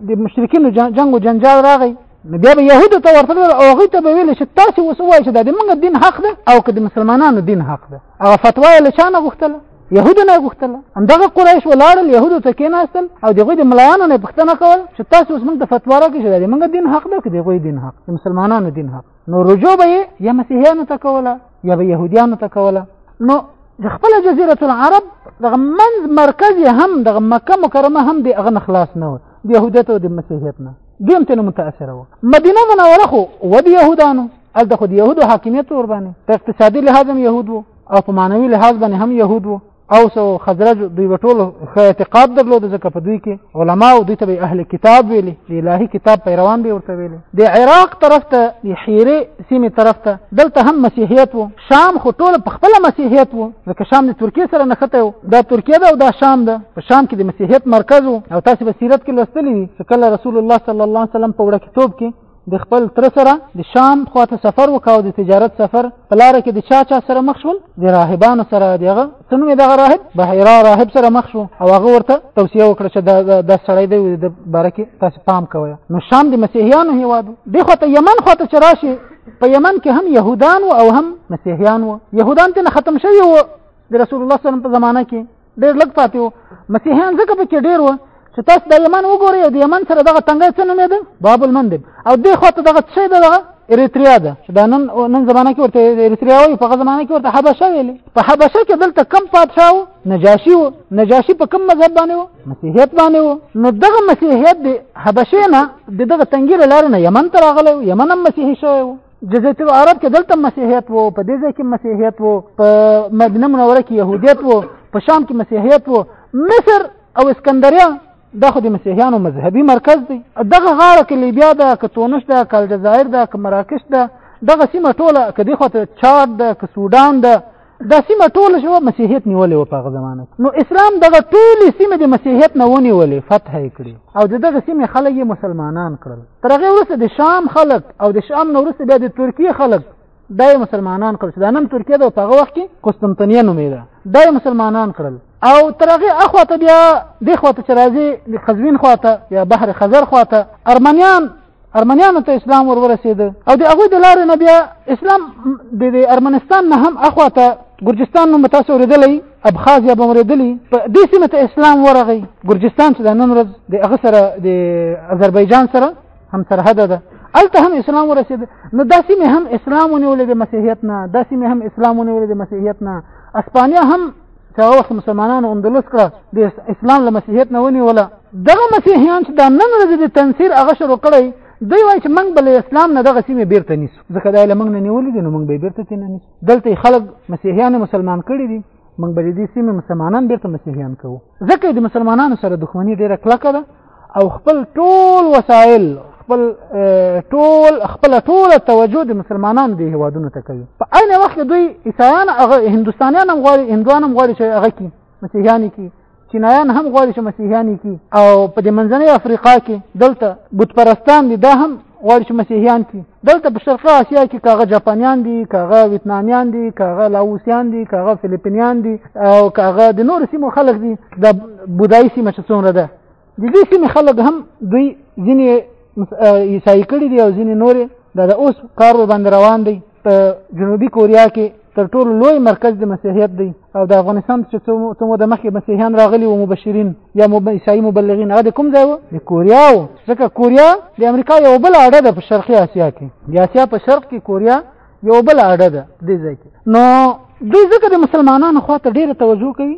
د مشرکینو جنگ او جنجال راغی نو بیا به يهودو ته ورته ویل او هغوی ته به ویل چې تاسې اوس ووایئ چې دا د موږ دین حق ده او که د مسلمانانو دین حق ده هغه فتوا یې له چا نه غوښتله يهودو نه غوښتله همدغه قریش ولاړل يهودو ته کېناستل او د هغوی د ملایانو نه یې پوښتنه کول چې تاسو اوس موږ ته فتوا راکړئ چې دا د موږ دین حق ده که د هغوی دین حق د مسلمانانو دین حق نو رجوع به یا مسیحیانو ته کوله یا به يهودیانو ته کوله نو د خپل جزیره العرب د منځ مرکز هم د مکه مکرمه هم د اغن خلاص نه و د يهودیت او د مسیحیت نه دیم ته متاثر و مدینه منوره خو و د يهودانو ال د خو د يهودو حاکمیت ور باندې په اقتصادي لحاظ هم يهود وو او په معنوي لحاظ باندې هم يهود وو اوس او خزرج دوی په ټول خو اعتقاد درلود ځکه په دوی کې علما او دوی ته به اهل کتاب ویلي د الهي کتاب پیروان به ورته ویلي د عراق طرف ته د حیره سیمې طرف ته دلته هم مسیحیت وو شام خو ټول په خپل مسیحیت وو ځکه شام د ترکیه سره نښته وو دا ترکیه ده او دا شام ده په شام کې د مسیحیت مرکز وو او تاسو به سیرت کې لوستلی چې کله رسول الله صلی الله علیه وسلم په وړکتوب کې د خپل تر سره د شام خواته سفر وکاو د تجارت سفر په لار کې د چا چا سره مخ شول د راهبانو سره دغه سنوي دغه راهب بحیرا راهب سره مخ شو او هغه ورته توصیه وکړه چې دا د سړی دی د برکه تاسو پام کوی نو شام د مسیحیانو هیواد دی خو ته یمن خواته چرشي په یمن کې هم يهودان او هم مسیحیان وو يهودان ته ختم شوی وو د رسول الله صلی الله علیه وسلم په زمانه کې ډېر لږ پاتې وو مسیحیان ځکه پکې ډېر وو چې تاسو د یمن وګورئ او د یمن سره دغه تنګی څه نومېده باب المندب او دې خوا ته دغه څه ده دغه اریتریا ده چې دا نن نن زمانه کې ورته اریتریا وایي په هغه زمانه کې ورته حبشه ویلې په حبشه کې دلته کم پادشاه و نجاشي و نجاشي په کم مذهب باندې و مسیحیت باندې و نو دغه مسیحیت د حبشې نه د دغه تنګي له لارې نه یمن ته راغلی و یمن هم مسیحي شوی و جزیره العرب کې دلته مسیحیت وو په دې ځای کې مسیحیت وو په مدینه منوره کې يهودیت وو په شام کې مسیحیت وو مصر او اسکندریه دا خو د مسیحیانو مذهبي مرکز دی دغه غاړه کې لیبیا ده که تونس ده که الجزایر ده که مراکش ده دغه سیمه ټوله که دې خواته چاد ده که سودان ده دا سیمه ټوله شو مسیحیت نیولې و په هغه زمانه کې نو اسلام دغه ټولې سیمه د مسیحیت نه ونیولې فتح یې کړې او د دغه سیمې خلک یې مسلمانان کړل تر هغې وروسته د شام خلک او د شام نه وروسته بیا د ترکیې خلک دا یې مسلمانان کړل چې دا نن ترکیه ده په هغه وخت کې قسطنطنیه نومېده دا یې مسلمانان کړل او تر هغې اخوا ته بیا دې خوا ته چې راځي د قزوین خوا ته یا بحر خزر خوا ته ارمنیان ارمنیانو ته اسلام ور ورسید او د هغه د لارې نه بیا اسلام د ارمنستان نه هم اخوا ته ګرجستان نو تاسو ورېدلی ابخازیا به ورېدلی په دې سیمه ته اسلام ورغی ګرجستان چې د نن ورځ د هغه سره د اذربایجان سره هم سرحد ده الته هم اسلام ورسید نو دا سیمه هم اسلام ونیول د مسیحیت نه دا سیمه هم اسلام ونیول د مسیحیت نه اسپانیا هم چې هغه وخت مسلمانانو اندلس کړه د اسلام له مسیحیت نه ونیوله دغه مسیحیان چې دا نن ورځې د تنصیر هغه شروع کړی دوی وایي چې موږ به له اسلام نه دغه سیمې بېرته نیسو ځکه دا یې له موږ نه نیولي دي نو موږ به یې بېرته تېنه نیسو دلته یې خلک مسیحیان مسلمان کړي دي موږ به د دې سیمې مسلمانان بېرته مسیحیان کوو ځکه د مسلمانانو سره دښمني ډېره کلکه ده او خپل ټول وسایل خپل ټول خپل ټول توجه د مسلمانانو د هوادونو ته کوي په عین وخت دوی عیسایان هغه هندستانیان هم غواړي هندوان هم غواړي چې هغه کی مسیحیان کی چینایان هم غواړي چې مسیحیان کی او په د منځنۍ افریقا کې دلته بت پرستان دي دا هم غواړي چې مسیحیان کی دلته په شرقي اسیا کې کاغه جاپانیان دي کاغه ویتنامیان دي کاغه لاوسیان دي کاغه فلیپینیان دي او کاغه د نور سیمو خلک دي د بودایي سیمه چې څومره ده د دې سیمې خلک هم دوی ځینې عیسائی کړي دي او ځینې نور د اوس کار باندې روان دي په جنوبي کوریا کې تر ټولو لوی مرکز د مسیحیت دی او د افغانستان چې څومره د مخې مسیحیان راغلي وو مبشرین یا عیسائی مبلغین هغه د کوم ځای وو د کوریا وو ځکه کوریا د امریکا یو بل اړه ده په شرقي اسیا کې د اسیا په شرق کې کوریا یو بل اړه ده دې ځای کې نو دوی ځکه د مسلمانانو خواته ډېره توجه کوي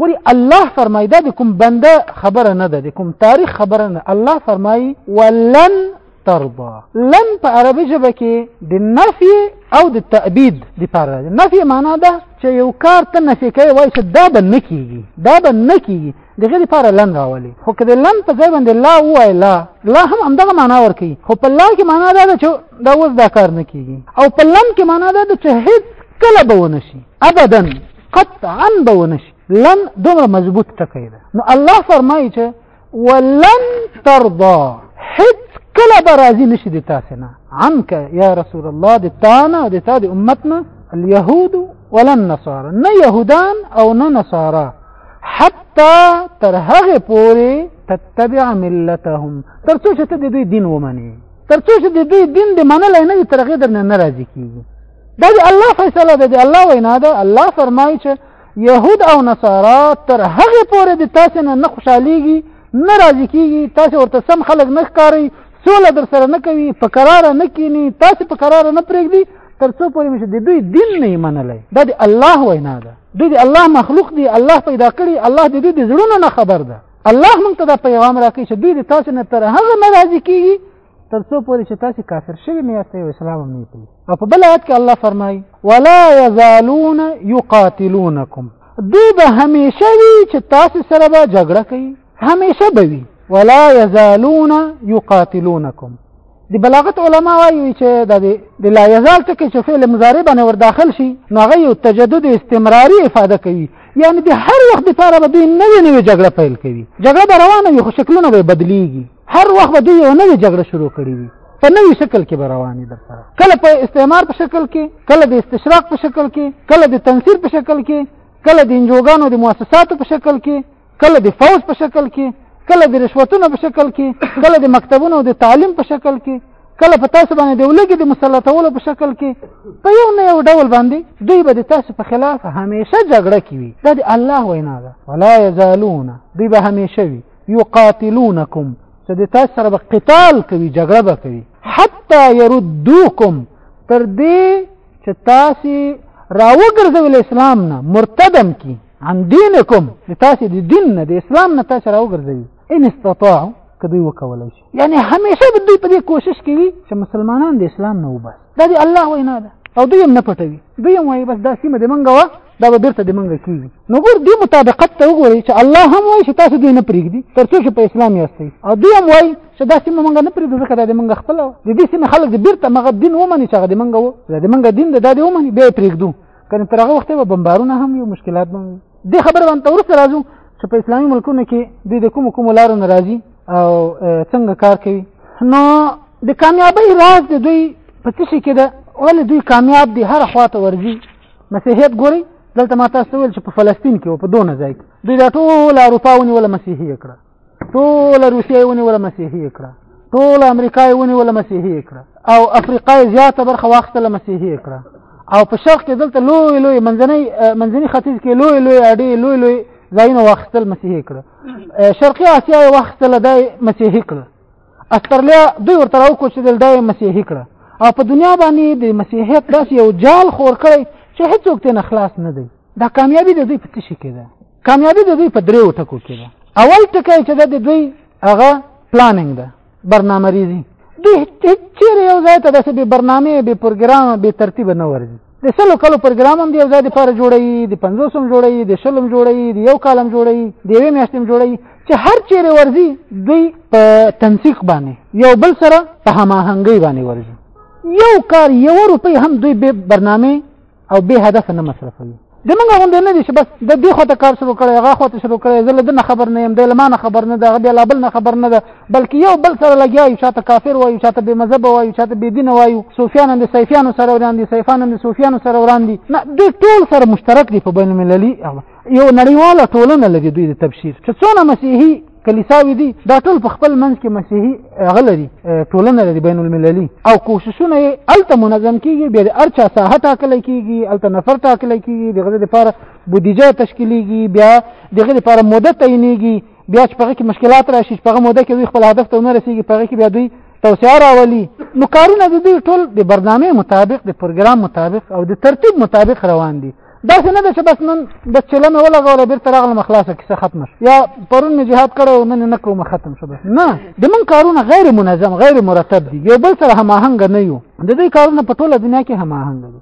ګوري الله فرمایي دا د کوم بنده خبره نه ده د کوم تاریخ خبره نه الله فرمایي ولن ترضى لن په عربي ژبه کې د نفي او د تأبید د پاره ده نفي معنا ده چې یو کار ته نفي کوي وایي چې دا به نه کیږي دا به نه کیږي د غیر لپاره لن راولي خو که د لن په ځای باندې لا ووایي لا لا هم همدغه معنا ورکوي خو په لا کې معنا دا ده چې دا اوس دا کار نه کیږي او په لن کې معنا دا ده چې هیڅ کله به ونه شي ابدا قطعا به ونه شي لن دومره مضبوط ټکی ده نو الله فرمایي چې ولن ترضا هیڅ کله به راضي نشي د تاسې نه عنک یا رسول الله د تا نه د تا د امت نه اليهود ولا النصارى نه يهودان او نه نصارا حتی تر هغه پورې تتبع ملتهم تر څو چې ته د دوی دین ومنې تر څو چې د دوی دین د منلای نه تر هغه درنه ناراضي کیږي دا د الله فیصله ده د الله وینا ده الله فرمایي چې یهود او نصارا تر هغه پورې د تاسو نه نه خوشاليږي نه راضي کیږي تاسو ورته سم خلک نه ښکاري سوله در سره نه کوي په قرار نه کینی تاسو په قرار نه پرېږدي تر څو پورې مشه د دوی دین نه منلای دا د الله وینا ده دوی د الله مخلوق دی الله پیدا کړی الله د دوی د زړونو نه خبر ده الله مونږ ته دا پیغام راکړي چې دوی د تاسو نه تر هغه ناراضي کیږي تر څو پورې چې تاسو کافر شوی نه یاست او اسلام هم نه پوي او په بل آیت کې الله فرمایي ولا یزالون یقاتلونکم دوی به همیشه وي چې تاسو سره به جګړه کوي همیشه به وي ولا یزالون یقاتلونکم د بلاغت علما وایي چې د لا یزال ټکی چې فعل مضارع باندې ور داخل شي نو هغه یو تجدد استمراري افاده کوي یعنی د هر وخت لپاره به دوی نوې نوې جګړه پیل کوي جګړه به روانه وي خو شکلونه به بدلیږي هر وخت به دوی یو نوې جګړه شروع کړې وي په نوي شکل کې به روانې در سره کله په استعمار په شکل کې کله د استشراق په شکل کې کله د تنصیر په شکل کې کله د انجوګانو د مؤسساتو په شکل کې کله د فوج په شکل کې کله د رشوتونو په شکل کې کله د مکتبونو د تعلیم په شکل کې کله په تاسو باندې د ولګي د مسلطولو په شکل کې په یو نه یو ډول باندې دوی به د تاسو په خلاف همیشه جګړه کوي دا د الله وینا ده ولا یزالون دوی به همیشه وي یقاتلونکم چې د تاسو سره به قتال کوي جګړه به کوي حتی يردوکم تر دې چې تاسو راوګرځول اسلام نه مرتدم کی عن دینکم تاسو د دین نه د اسلام نه تاسو راوګرځوي ان استطاعوا کدی وکولای شي یعنی همیشه به دوی په دې کوشش کوي چې مسلمانان د اسلام نه وباسي دا دی الله وینا ده او دوی هم نه پټوي دوی هم وایي بس دا سیمه د منګه دا به بیرته د منګه کیږي نو ګور دې مطابقت ته وګورئ چې الله هم وایي چې تاسو دوی نه پرېږدي تر څو چې په اسلام یاستئ او دوی هم وایي چې دا سیمه مونږ نه پرېږدو ځکه دا د مونږ خپله وه د دې سیمې خلک د بیرته مغه دین ومني چې هغه د مونږ وو دا د مونږ دین دی دا دې ومني بیا یې پرېږدو کنې تر هغه وخته به بمبارونه هم یو مشکلات به وي دې خبره باندې وروسته راځو چې په اسلامي ملکونو کې دوی د کومو کومو لارو نه راځي او څنګه کار کوي نو د کامیابۍ راز د دوی په څه شي کې ده ولې دوی کامیاب دي هر خواته ورځي مسیحیت ګوري دلته ما تاسو ویل چې په فلسطین کې او په دونه ځای کې دوی دا ټول اروپا ونیوله مسیحي یې کړه ټوله روسیه یې ونیوله مسیحي یې کړه ټوله امریکا یې ونیوله مسیحي یې کړه او افریقا یې زیاته برخه واخیستله مسیحي یې کړه او په شرق کې دلته لوی لوی منځنۍ منځني ختیځ کې لوی لوی اډې لوی لوی ځایونه واخیستل مسیحي کړه شرقي اسیا یې واخیستله دا یې مسیحي کړه استرلیا دوی ورته راوکو چې دلته یې مسیحي کړه او په دنیا باندې د مسیحیت داسې یو جال خور کړی چې هیڅوک ترې خلاص نه دی دا کامیابي د دوی په څه شي کې ده کامیابي د دوی په دریو ټکو کې ده اول ټکی چې د دوی هغه پلاننګ ده برنامه ریزي دوی هیڅ یو ځای ته داسې بې برنامې بې پروګرام بې ترتیب نه ورځي د سلو کلو پروګرام هم دی یو ځای لپاره جوړوي د پنځوس هم جوړوي د شل هم جوړوي د یو کال هم جوړوي د یوې میاشتې هم جوړوي چې هر چیرې ورځي دوی په تنسیق باندې یو بل سره په هماهنګۍ باندې ورځي یو کار یو روپۍ هم دوی به برنامه او به هدف نه مصرفوي د موږ غوندې نه دي چې بس د دې خواته کار شروع کړی هغه خواته شروع کړی زه له ده نه خبر نه یم دی له ما نه خبر نه ده هغه بیا له بل نه خبر نه ده بلکې یو بل سره لګیا یو چاته کافر وایو چاته بې مذهب وایو چاته بې دین وایو صوفیان د سیفیانو سره وران دي سیفان د صوفیانو سره وران دي نه دوی ټول سره مشترک دي په بین المللي یو نړیواله ټولنه لري دوی د تبشیر چې څونه مسیحي کلیساوي دي دا ټول په خپل منځ کې مسیحي هغه لري ټولنه لري بین المللي او کوششونه یې هلته منظم کیږي بیا د هر چا ساحه ټاکلی کیږي هلته نفر ټاکلی کیږي د هغه لپاره بودیجه تشکیلیږي بیا د هغه لپاره موده تعینیږي بیا چې پغه کې مشکلات راشي چې پغه موده کې وي خپل هدف ته نه رسیږي پغه کې بیا دوی توسعه راولي نو کارونه د دوی ټول د برنامه مطابق د پروګرام مطابق او د ترتیب مطابق روان دي دا څه نه ده چې بس نن د چلم ولا غوړه بیرته راغلم خلاصه کیسه ختم شو یا پرون می جهاد کړو نن نه کوم ختم شو بس نه د من کارونه غیر منظم غیر مرتب دي یو بل سره هماهنګ نه یو د دې کارونه په ټوله دنیا کې هماهنګ دي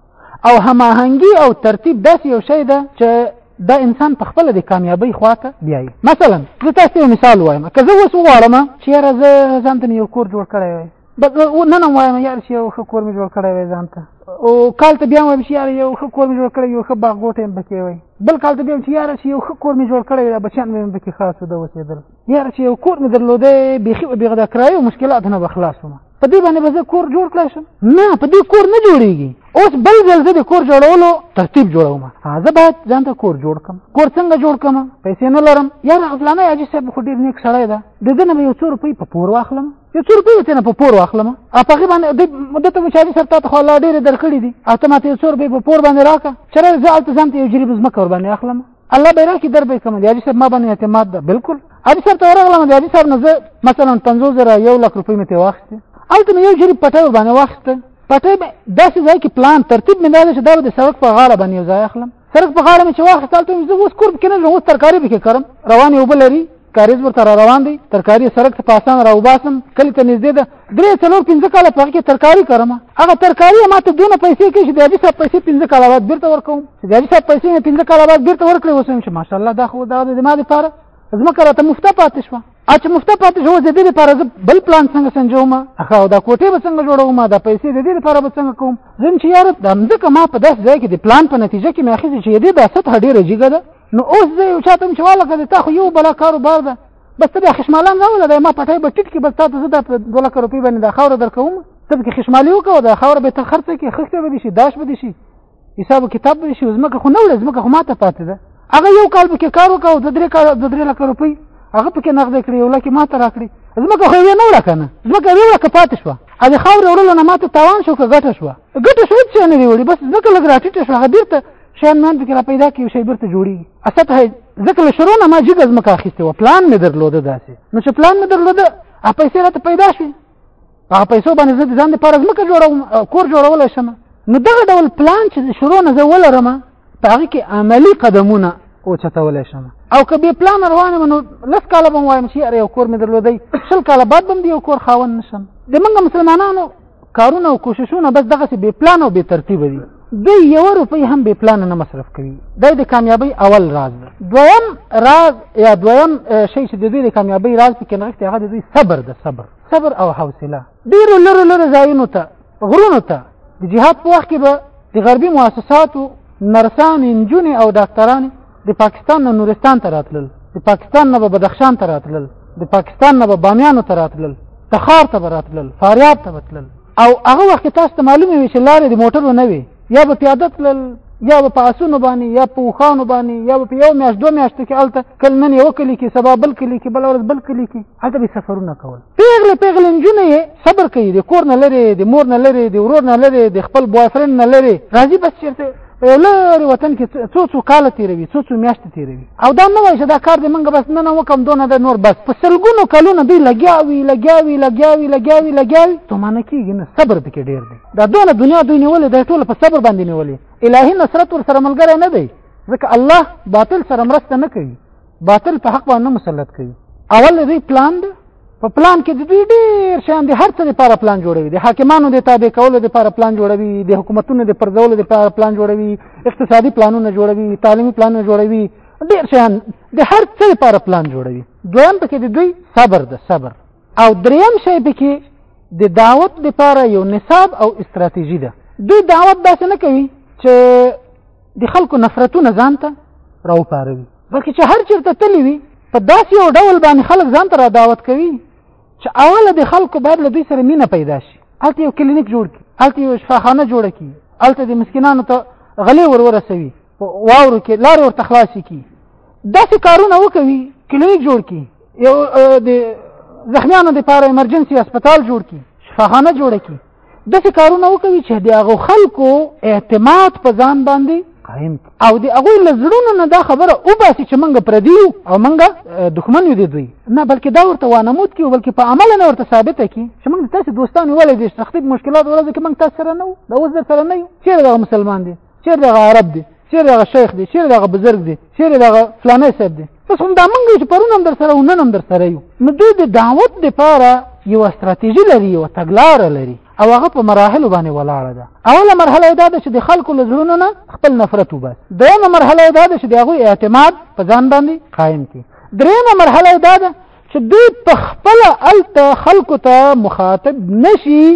او هماهنګي او ترتیب داسې یو شی ده چې دا انسان په خپل د کامیابی خواته بیایي مثلا زه تاسو یو مثال وایم که زه اوس وغواړم چې یاره زه ځان ته یو کور جوړ کړی وای او نن هم وایم یار چې یو ښه کور مې جوړ کړی وای ځان ته او کال ته بیا وایم چې یار یو ښه کور مې جوړ کړی یو ښه باغ ګوټه یې پکې وای بل کال ته بیا چې یار چې یو ښه کور مې جور کړی دا بچیان مې پکې خاص وده وسېدل یاره چې یو کور مې درلودی بیخي به بېغدا کرایو مشکلات نه به خلاص وم په دې باندې به زه کور جوړ کړی شم نه په دې کور نه جوړېږي اوس بل ځل زه د کور جوړولو ترتیب جوړوم زه باید ځان ته کور جوړ کړم کور څنګه جوړ کړم پیسې نه لرم یاره افلانه حاجي صاحب خو ډېر نیک سړی ده د ده نه به یو څو روپۍ په پور واخلم یو څو روپۍ ورته نه په پور واخلم او په هغې باندې ده ته مو چې حاجي صاحب تا ته خو الله ډېرې درکړي دي او ته ماته یو څو روپۍ په پور باندې راکړه چېرې زه هلته ځان ته یو جریب ځمکه ورباندې اخلم الله به راکې در به کوم دی حاجي صاحب ما باندې اعتماد ده بالکل حاجي صاحب ته ورغلم دی حاجي صاحب نه زه مثلا 50000 یو لک روپۍ مې ته واخیستې هلته مې یو جریب پټۍ باندې واخیسته پټۍ به داسې ځای کې پلان ترتیب مې دا دی چې دا به د سړک په غاړه باندې یو ځای اخلم سړک په غاړه مې چې واخیست هلته مې زه اوس کور پکې نه ځم اوس ترکاري پکې کرم روانې اوبه لري کاریز ورته را روان دی ترکاری سرک ته پاسان را وباسم کلی ته نږدې ده درې څلور پنځه کاله په هغه کې ترکاری کرم هغه ترکاری ما ته دونه پیسې کې چې د ابي صاحب پیسې پنځه کاله بعد بیرته ورکوم چې د ابي صاحب پیسې مې پنځه کاله بعد بیرته ورکړې اوس هم چې ماشاءالله دا خو دا د ما لپاره ځمکه راته مفته پاتې شوه ا چې مفته پاتې شوه د دې لپاره زه بل پلان څنګه سنجوم هغه دا کوټې به څنګه جوړوم دا پیسې د دې لپاره به څنګه کوم زم چې یار د مځکه ما په داس ځای کې د پلان په نتیجه کې مې اخیستې چې دې دا سطح ډېره جګه ده نو اوس زه یو چاته هم چې واله که تا خو یو بلا کاروبار ده بس ته بیا خشمالان راوله دی ما پټی به ټیټ کړي بس تا ته زه دا په دوه لکه روپۍ باندې دا خاوره درکوم ته پکې خشمالي وکړه دا خاوره به ته خرڅه کړې خښته به دې شي داش به دې شي حساب کتاب به دې شي ځمکه خو نه وړه ځمکه خو ماته پاتې ده هغه یو کال پکې کار وکړ د درې کال د درې لکه روپۍ هغه پکې نقد کړې یو لکه ماته راکړي ځمکه خو یې نه وړه کنه ځمکه یې وړه پاتې شو هغه خاور وړل نه ماته تاوان شو که ګټه شو ګټه شو چې نه وړي بس ځکه لګ راټیټه شو هغه بیرته شیان مان پکې را پیدا کړي شی بیرته جوړي اسد هي ځکه له شروع نه ما جګ از مکه اخیسته و پلان مې درلوده داسې نو چې پلان مې درلوده ا پیسې راته پیدا شي هغه پیسو باندې زه ځان لپاره ځمکه جوړوم کور جوړول شم نو دغه ډول پلان چې شروع نه زه ولرم په هغه کې عملی قدمونه او چتول شم او که به پلان روانه منو لس کاله بم وایم چې یو کور مې درلودی شل کاله بعد بم دی یو کور خاون نشم د منګه مسلمانانو کارونه او کوششونه بس دغه څه بې پلان او بې ترتیب دي دوی یو روپۍ هم بې پلان نه مصرف کوي دا د کامیابی اول راز ده دویم راز یا دویم شی چې د دوی د کامیابی راز پکې نغښتې هغه د دوی صبر ده صبر صبر او حوصله ډېرو لرو لرو ځایونو ته غرونو ته د جهاد په وخت کې به د غربي مؤسساتو نرسان انجونې او ډاکترانې د پاکستان نه نورستان ته راتلل د پاکستان نه به بدخشان ته راتلل د پاکستان نه به بامیانو ته راتلل تخار ته به راتلل فاریاب ته به تلل او هغه وخت تاسو ته معلومه وي چې لارې د موټرو نه وي یا به پیاده تلل یا به په اسونو باندې یا په وښانو باندې یا به په یو میاشت دوه میاشتو کې هلته کل نن یو کلي کې سبا بل کلي کې بله ورځ بل کلي کې هلته به سفرونه کول پېغلې پېغلې نجونې یې صبر کوي د کور نه لرې د مور نه لرې د ورور نه لرې د خپل بوایفرنډ نه لرې راځي بس چېرته په یو لرې وطن کې څو څو کاله تېروي څو څو میاشتې تېروي او دا نه وایي چې دا کار دې موږ بس نن وکړم دونه د نور بس په سلګونو کلونه دوی لګیا وي لګیا وي لګیا وي لګیا وي لګیا وي تومانه کېږي نه صبر پکې ډېر دی دا دونه دنیا دوی نیولې دا ټوله په صبر باندې نیولې الهي نصرت ورسره ملګری نه دی ځکه الله باطل سره مرسته نه کوي باطل په حق باندې مسلط کوي اول دوی پلان دی په پلان کې د دوی ډیر شان دي هر څه لپاره پلان جوړوي د حاکمانو د تابع کولو لپاره پلان جوړوي د حکومتونو د پرځولو لپاره پلان جوړوي اقتصادي پلانونه جوړوي تعلیمي پلانونه جوړوي ډیر شان د هر څه لپاره پلان جوړوي دویم پکې د دوی صبر ده صبر او دریم شی پکې د دعوت لپاره یو نصاب او استراتیژي ده دوی دعوت داسې نه کوي چې د خلکو نفرتونه ځان ته راوپاروي بلکې چې هر چېرته تللی وي په داسې یو ډول باندې خلک ځان ته را دعوت کوي چې اوله د خلکو باید له دوی سره مینه پیدا شي هلته یو کلینیک جوړ کړي هلته یو شفاخانه جوړه کړي هلته د مسکینانو ته غلې ور ورسوي په واورو کې لارې ورته خلاصې کړي داسې کارونه وکوي کلینیک جوړ کړي یو د زخمیانو لپاره ایمرجنسي هسپتال جوړ کړي شفاخانه جوړه کړي داسې کارونه وکوي چې د هغو خلکو اعتماد په ځان باندې قائم او د هغه لزړونو نه دا خبره او باسي چې منګه پردي او منګه دښمن یو دي دوی نه بلکې دا ورته وانمود کی بلکې په عمل نه ورته ثابت کی چې موږ تاسو دوستان ولې دي سختي مشکلات ورځ کې موږ تاسو سره نه دا اوس در سره نه یو چیرې دا مسلمان دي چیر دغه عرب دی چیر دغه شیخ دی چیر دغه بزرګ دی چیر دغه فلانه صاحب دی بس هم دا مونږ چې پرون هم در سره او نن هم در سره یو نو دوی د دعوت لپاره یو ستراتیژي لري یو تګلار لري او هغه په مراحل باندې ولاړه ده اوله مرحله دا ده چې د خلکو له زړونو نه خپل نفرت وباس دویمه مرحله دا ده چې د هغوی اعتماد په ځان باندې قایم کړي درېیمه مرحله دا ده چې دوی په خپل الته خلکو ته مخاطب نشي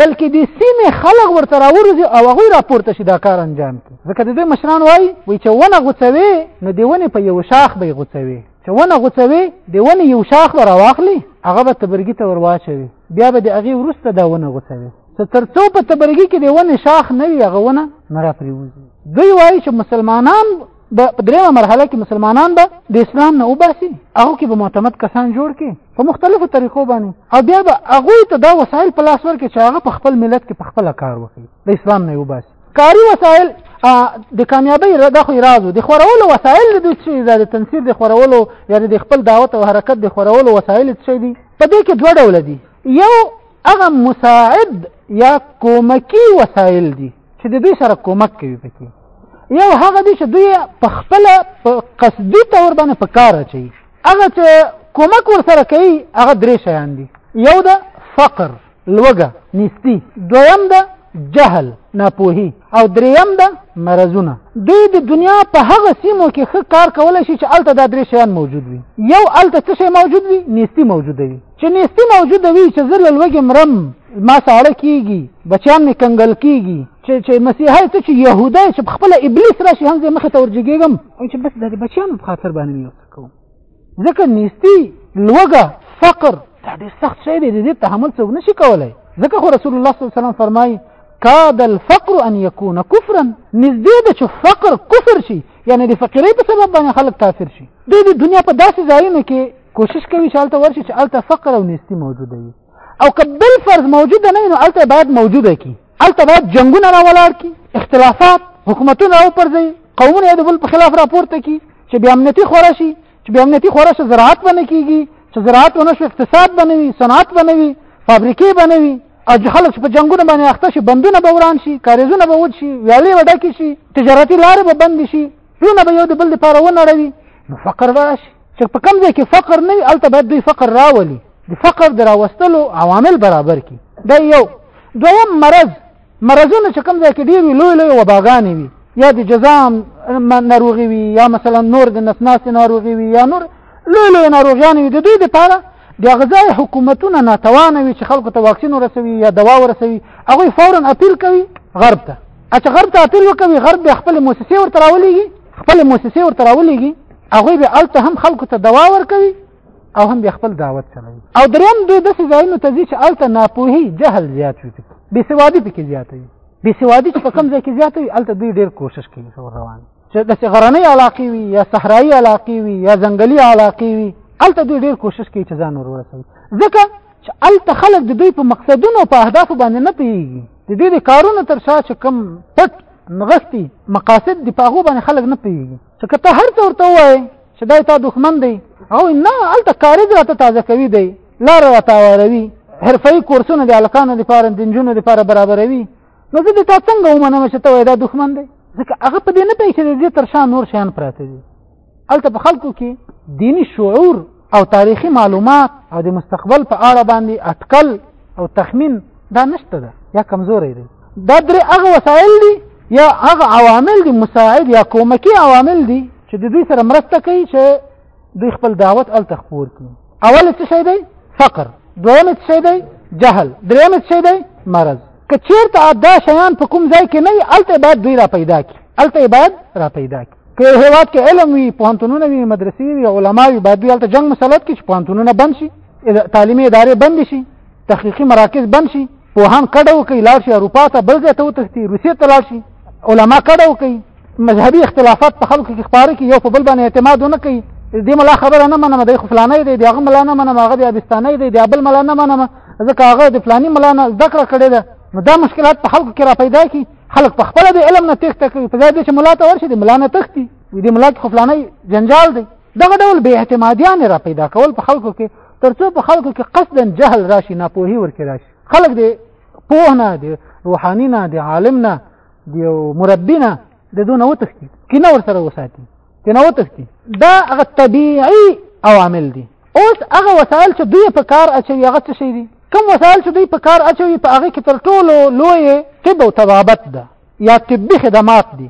بلکې د سیمې خلک ورته راورځي او هغوی راپورته شي دا کار انجام کړي ځکه د دوی مشران وایي وایي چې ونه غوڅوي نو د ونې په یو شاخ به یې غوڅوي چې ونه غوڅوي د ونې یو شاخ به راواخلي هغه به تبرګي ته ور واچوي بیا به د هغې وروسته دا ونه غوڅوي چې تر څو په تبرګي کې د ونې شاخ نه وي هغه ونه نه راپرېوځي دوی وایي چې مسلمانان د دریمه مرحله کې مسلمانان به د اسلام نه وباسي او کې به معتمد کسان جوړ کړي په مختلفو طریقو باندې او بیا به هغه ته دا وسایل په لاس ورکړي چې هغه په خپل ملت کې په خپل کار وکړي د اسلام نه وباسي کاری وسایل د کامیابی د خو رازو د خورولو وسایل د دوی چې د تنسیر د خورولو یا د خپل دعوت او حرکت د خورولو وسایل څه دي په دې کې دوه ډول دي یو هغه مساعد یا کومکی وسایل دي چې د دوی سره کومک کوي پکې یو هغه دي چې دوی په خپل قصدي تور باندې په کار اچي هغه چې کومک ور سره کوي هغه درې شیان دي یو د فقر لوګه نستی دویم د جهل ناپوهي او دریم د مرزونه دوی د دنیا په هغه سیمو کې ښه کار کولای شي چې الته دا درې شیان موجود وي یو الته څه شی موجود وي نستی موجود وي چې نیستي موجوده وي چې زه له لوږې مرم ما ساړه کېږي بچیان مې کنګل کېږي چې چې مسیحای ته چې یهودی چې خپله ابلیس را شي هم زه مخې ته ورجګېږم او چې بس د بچیانو په خاطر باندې مې ورته کوم ځکه نیستي لوږه فقر دا ډېر سخت شی دی د دې تحمل څوک نه شي کولی ځکه خو رسول الله صلی الله علیه وسلم فرمایي کاد الفقر ان يكون كفرا نږدې ده چې فقر کفر شي یعنی د فقیرۍ په سبب باندې خلک کافر شي دوی د دنیا په داسې ځایونو کې کوشش کوي چې هلته ورشي چې هلته فقر او نیستی موجوده وي او که بل فرض موجوده نه نو هلته باید موجوده کی هلته باید جنگونه راولاړ کی اختلافات حکومتونه او پر ځای قومونه د بل په خلاف راپورته کی چې بیا امنیتي خوره شي چې بیا امنیتي خوره شي زراعت باندې کیږي چې زراعت ونه شو اقتصاد بنوي صنعت بنوي فابریکې بنوي او خلک چې په جنگونو باندې اخته شي بندونه به وران شي کاریزونه به ود شي ویالې به ډکې شي تجارتي لارې به بندې شي پلونه به یو د بل لپاره ونړوي نو فقر به راشي چې په کوم ځای کې فقر نه وي هلته باید دوی فقر راولي د فقر د راوستلو عوامل برابر کړي دا یو دویم مرض مرضونه چې کوم ځای کې ډېر وي لوی لوی وباګانې وي یا د جزام ناروغي وي یا مثلا نور د نسناستې ناروغي وي یا نور لوی لوی ناروغیانې وي د دوی دپاره د غذای حکومتونه ناتوانه وي چې خلکو ته واکسین ورسوي یا دوا ورسوي هغوی فورا اپیل کوي غرب ته چې غرب ته اپیل وکوي غرب به خپل موسسې ورته راولېږي خپل موسسې ورته راولېږي هغوی به هلته هم خلکو ته دوا ورکوي او هم بیا خپل دعوت چلوي او دریم دوی داسې ځایونو ته ځي چې هلته ناپوهي جهل زیات وي بېسوادي پکې زیاته وي بېسوادي چې په کوم ځای کې زیاته وي هلته دوی ډېر کوشش کوي ور روان چې داسې غرنۍ علاقې وي یا صحرایي علاقې وي یا ځنګلي علاقې وي هلته دوی ډېر کوشش کوي چې ځان ور ورسوي ځکه چې هلته خلک د دوی په مقصدونو او په اهدافو باندې نه پوهېږي د دې د کارونو تر شا چې کم پټ نغستی مقاصد دی پاغو باندې خلک نه پیږي چې کته هر څور ته وای چې دا تا دښمن دی او نه الته کارج راته تازه کوي دی لار راته وروي حرفي کورسونه د الکانو لپاره د جنونو لپاره برابروي نو زه د تا څنګه ومنم چې ته دا دښمن دی ځکه هغه په دې نه پیږي چې د تر شا نور شیان پراته دي هلته په خلکو کې دینی شعور او تاریخي معلومات او د مستقبل په اړه باندې اټکل او تخمین دا نشته ده یا کمزورې دي دا درې هغه وسایل دي یا هغه عوامل دي مساعد یا کومکی عوامل دي چې د دوی سره مرسته کوي چې دوی خپل دعوت ال تخپور کړي اول څه شي دی فقر دویم څه شي دی جهل دریم څه شي دی مرض که چیرته دا شیان په کوم ځای کې نه وي الته باید دوی را پیدا کړي الته باید را پیدا کړي که هیواد کې علم وي پوهنتونونه وي مدرسې وي علما وي باید دوی هلته جنګ مسلط کړي چې پوهنتونونه بند شي تعلیمي ادارې بندې شي تحقیقي مراکز بند شي پوهان کډه وکړي لاړ شي اروپا ته بل ځای ته وتښتي روسیې ته لاړ شي علما کډه وکړي مذهبي اختلافات په خلکو کې خپاره کړي یو په بل باندې اعتماد ونه کوي دې ملا خبره نه منم دی خو فلانی دی د هغه ملا نه منم هغه د ابستانی دی د بل ملا نه منم ځکه هغه د فلانی ملا نه زده کړه کړې ده نو دا مشکلات په خلکو کې را پیدا کړي خلک په خپل د علم نه تخته کوي په ځای د چې ملا ته ورشي د ملا نه تختی وي د ملا کې خفلانه جنجال دی دغه ډول به اعتمادیان را پیدا کول په خلکو کې ترڅو په خلکو کې قصدا جهل راشي ناپوهي ورکې راشي خلک دې پوه نه دي روحاني نه دي عالم نه دي مربي نه د دونه وتښتي کینه ورسره وساتي کنه وتښتي دا هغه طبيعي عوامل دي اوس هغه وسایل چې دوی په کار اچوي هغه څه شي دي کوم وسایل چې دوی په کار اچوي په هغه کې تر ټولو لوی طب او طبابت ده یا طبي خدمات دي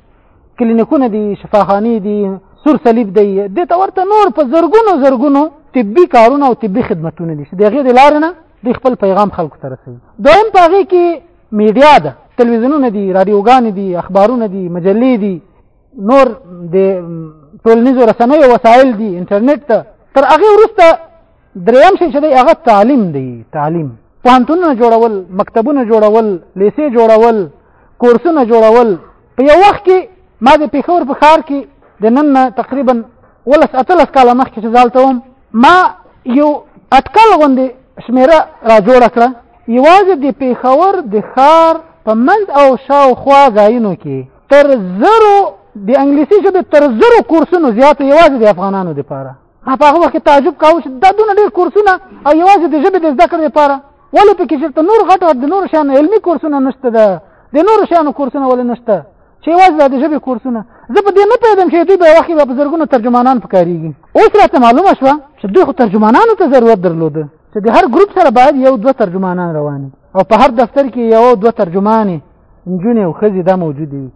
کلینیکونه دي شفاخانې دي سور صلیب دی د ته ورته نور په زرګونو زرګونو طبي کارونه او طبي خدمتونه دي چې د غیر لار نه د خپل پیغام خلکو ته رسوي دویم په هغه کې میډیا ده تلویزیونونه دي رادیوګان دي اخبارونه دي مجلې دي نور د ټولنیزو رسنیو وسایل دي انټرنیټ ته تر هغه وروسته دریم شي چې دی هغه تعلیم دی تعلیم پوهنتونونه جوړول مکتبونه جوړول لیسې جوړول کورسونه جوړول په یو وخت کې ما د پېښور په ښار کې د نن تقریبا ولس اتلس کاله مخکې چې ځالته وم ما یو اټکل غوندې شمېره را جوړه کړه یوازې د پېښور د ښار په منځ او شاوخوا ځایونو کې تر زرو د انګلیسي ژبې تر زرو کورسونو زیاتو یوازې د افغانانو لپاره ما په هغه وخت کې تعجب کاوه چې دا دونه ډېر کورسونه او یوازې د ژبې د زده کړې لپاره ولې پکې چېرته نور غټ غټ د نورو شیانو علمي کورسونه نشته ده د نورو شیانو کورسونه ولې نشته چې یوازې د ژبې کورسونه زه په دې نه پوهېدم چې دوی به یو وخت به په زرګونو ترجمانان پکارېږي اوس راته معلومه شوه چې دوی خو ترجمانانو ته ضرورت درلوده چې د هر ګروپ سره باید یو دوه ترجمانان روان او په هر دفتر کې یو دوه ترجمانې نجونې او ښځې دا موجودې وي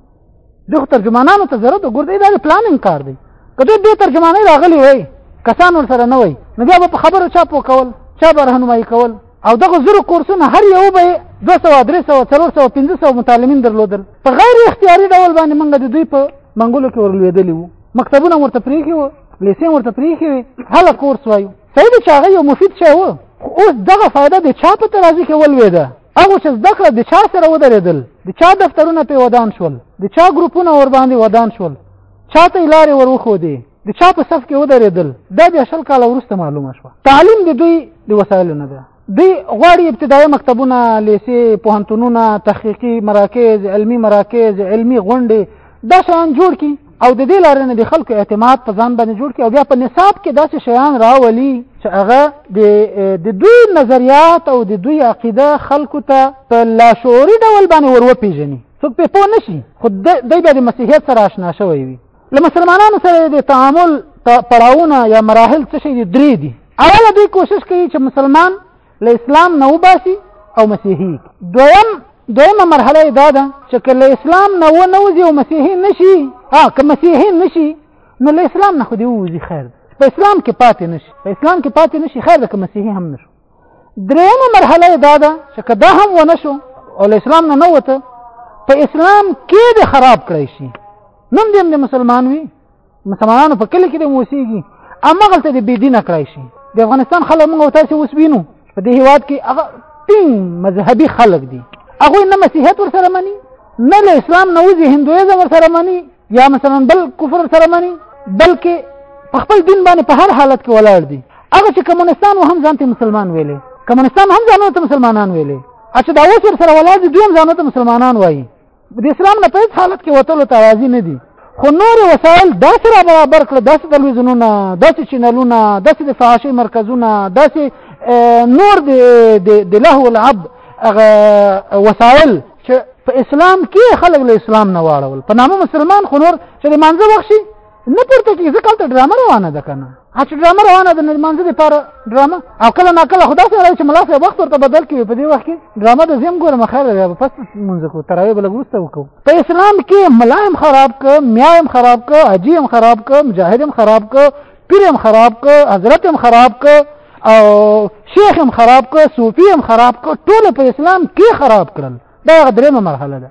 دغه ترجمانانو ته ضرورت ګور دی دا پلانینګ کار دی که دوی دې ترجمانۍ راغلي وای کسان ورسره نه وای نو بیا به په خبرو چا پوه کول چا به رهنمایي کول او دغه زرو کورسونه هر یو به دوه سوه درې سوه څلور سوه پنځه سوه متعلمین درلودل په غیر اختیاري ډول باندې موږ د دوی په منګولو کې ورلوېدلي وو مکتبونه ورته پرېښي وو لیسې ورته پرېښي وې هله کورس وایو صحیح دی چې هغه یو مفید شی و خو اوس دغه فایده د چا په ترازي کې ولوېده هغه چې زده کړه د چا سره ودرېدل د چا دفترونه په ودان شول د چا ګروپونه ور باندې ودان شول چاته لارې ور وښودې د چا په صف کې ودرېدل دا بیا شل کاله وروسته معلومه شوه تعلیم د دوی د وسایلو نه ده دوی غواړي ابتدایي مکتبونه لیسې پوهنتونونه تحقیقي مراکز علمي مراکز علمي غونډې دا شیان جوړ کړي او د دې لارې نه د خلکو اعتماد په ځان باندې جوړ کړي او بیا په نصاب کې داسې شیان راولي چې هغه د دوی نظریات او د دوی عقیده خلکو ته په لاشعوري ډول باندې وروپېژني څوک پې پوه نشي خو دی بیا د مسیحیت سره اشنا شوی وي له مسلمانانو سره د تعامل پړاوونه یا مراحل څه شي دي درې دي اوله دوی کوشش کوي چې مسلمان له اسلام نه وباسي او مسیحي دویم دویمه مرحله دا ده چې که له اسلام نه ونوځي او مسیحي نشي ها که مسیحي نشي نو له اسلام نه خو دې ووځي خیر په اسلام کې پاتې نشي په اسلام کې پاتې نشي خیر ده که مسیحي هم نشو درېیمه مرحله دا ده چې که دا هم ونه شو او له اسلام نه نه وته په اسلام کې د خراب کړی شي نن دې د مسلمان وي مسلمانانو په کلی کې د موسیږي اما غلطه د بيدینه کړای شي د افغانستان خلک موږ تاسو اوس وینو په دې هیواد کې هغه ټینګ مذهبي خلک دي هغه نه مسیحیت ور سره مني نه له اسلام نه وځي هندویزم ور سره مني یا مثلا بل کفر سره مني بلکې په خپل دین باندې په هر حالت کې ولاړ دي هغه چې کمونستان هم ځان ته مسلمان ویلې کمونستان هم ځان ته مسلمانان ویلې اچھا دا اوس ور سره ولاړ دي دوی هم ځان ته مسلمانان وایي د اسلام نه په حالت کې وتلو ته راضي نه دي خو نور وسایل داسې را برابر کړل داسې تلویزیونونه داسې چینلونه داسې د فحاشۍ مرکزونه داسې نور د لهو العب هغه وسایل چې په اسلام کې خلک له اسلام نه واړول په نامه مسلمان خو نور چې د مانځه وخت شي نه پورته کیږي ځکه هلته ډرامه روانه ده که نه هر چې ډرامه روانه ده نو لمانځه دپاره ډرامه او کله ناکله خو داسې راځي چې ملا صاحب وخت ورته بدل کړي په دې وخت کې ډرامه د زه هم ګورم خیر دی به پس لمونځ کوو تراویح به لږ وروسته وکړو په اسلام کې ملا هم خراب کړه میا هم خراب کړه حاجي هم خراب کړه مجاهد هم خراب کړه پیر هم خراب کړه حضرت هم خراب کړه او شیخ هم خراب کړه صوفي هم خراب کړه ټول په اسلام کې خراب کړل دا درېیمه مرحله ده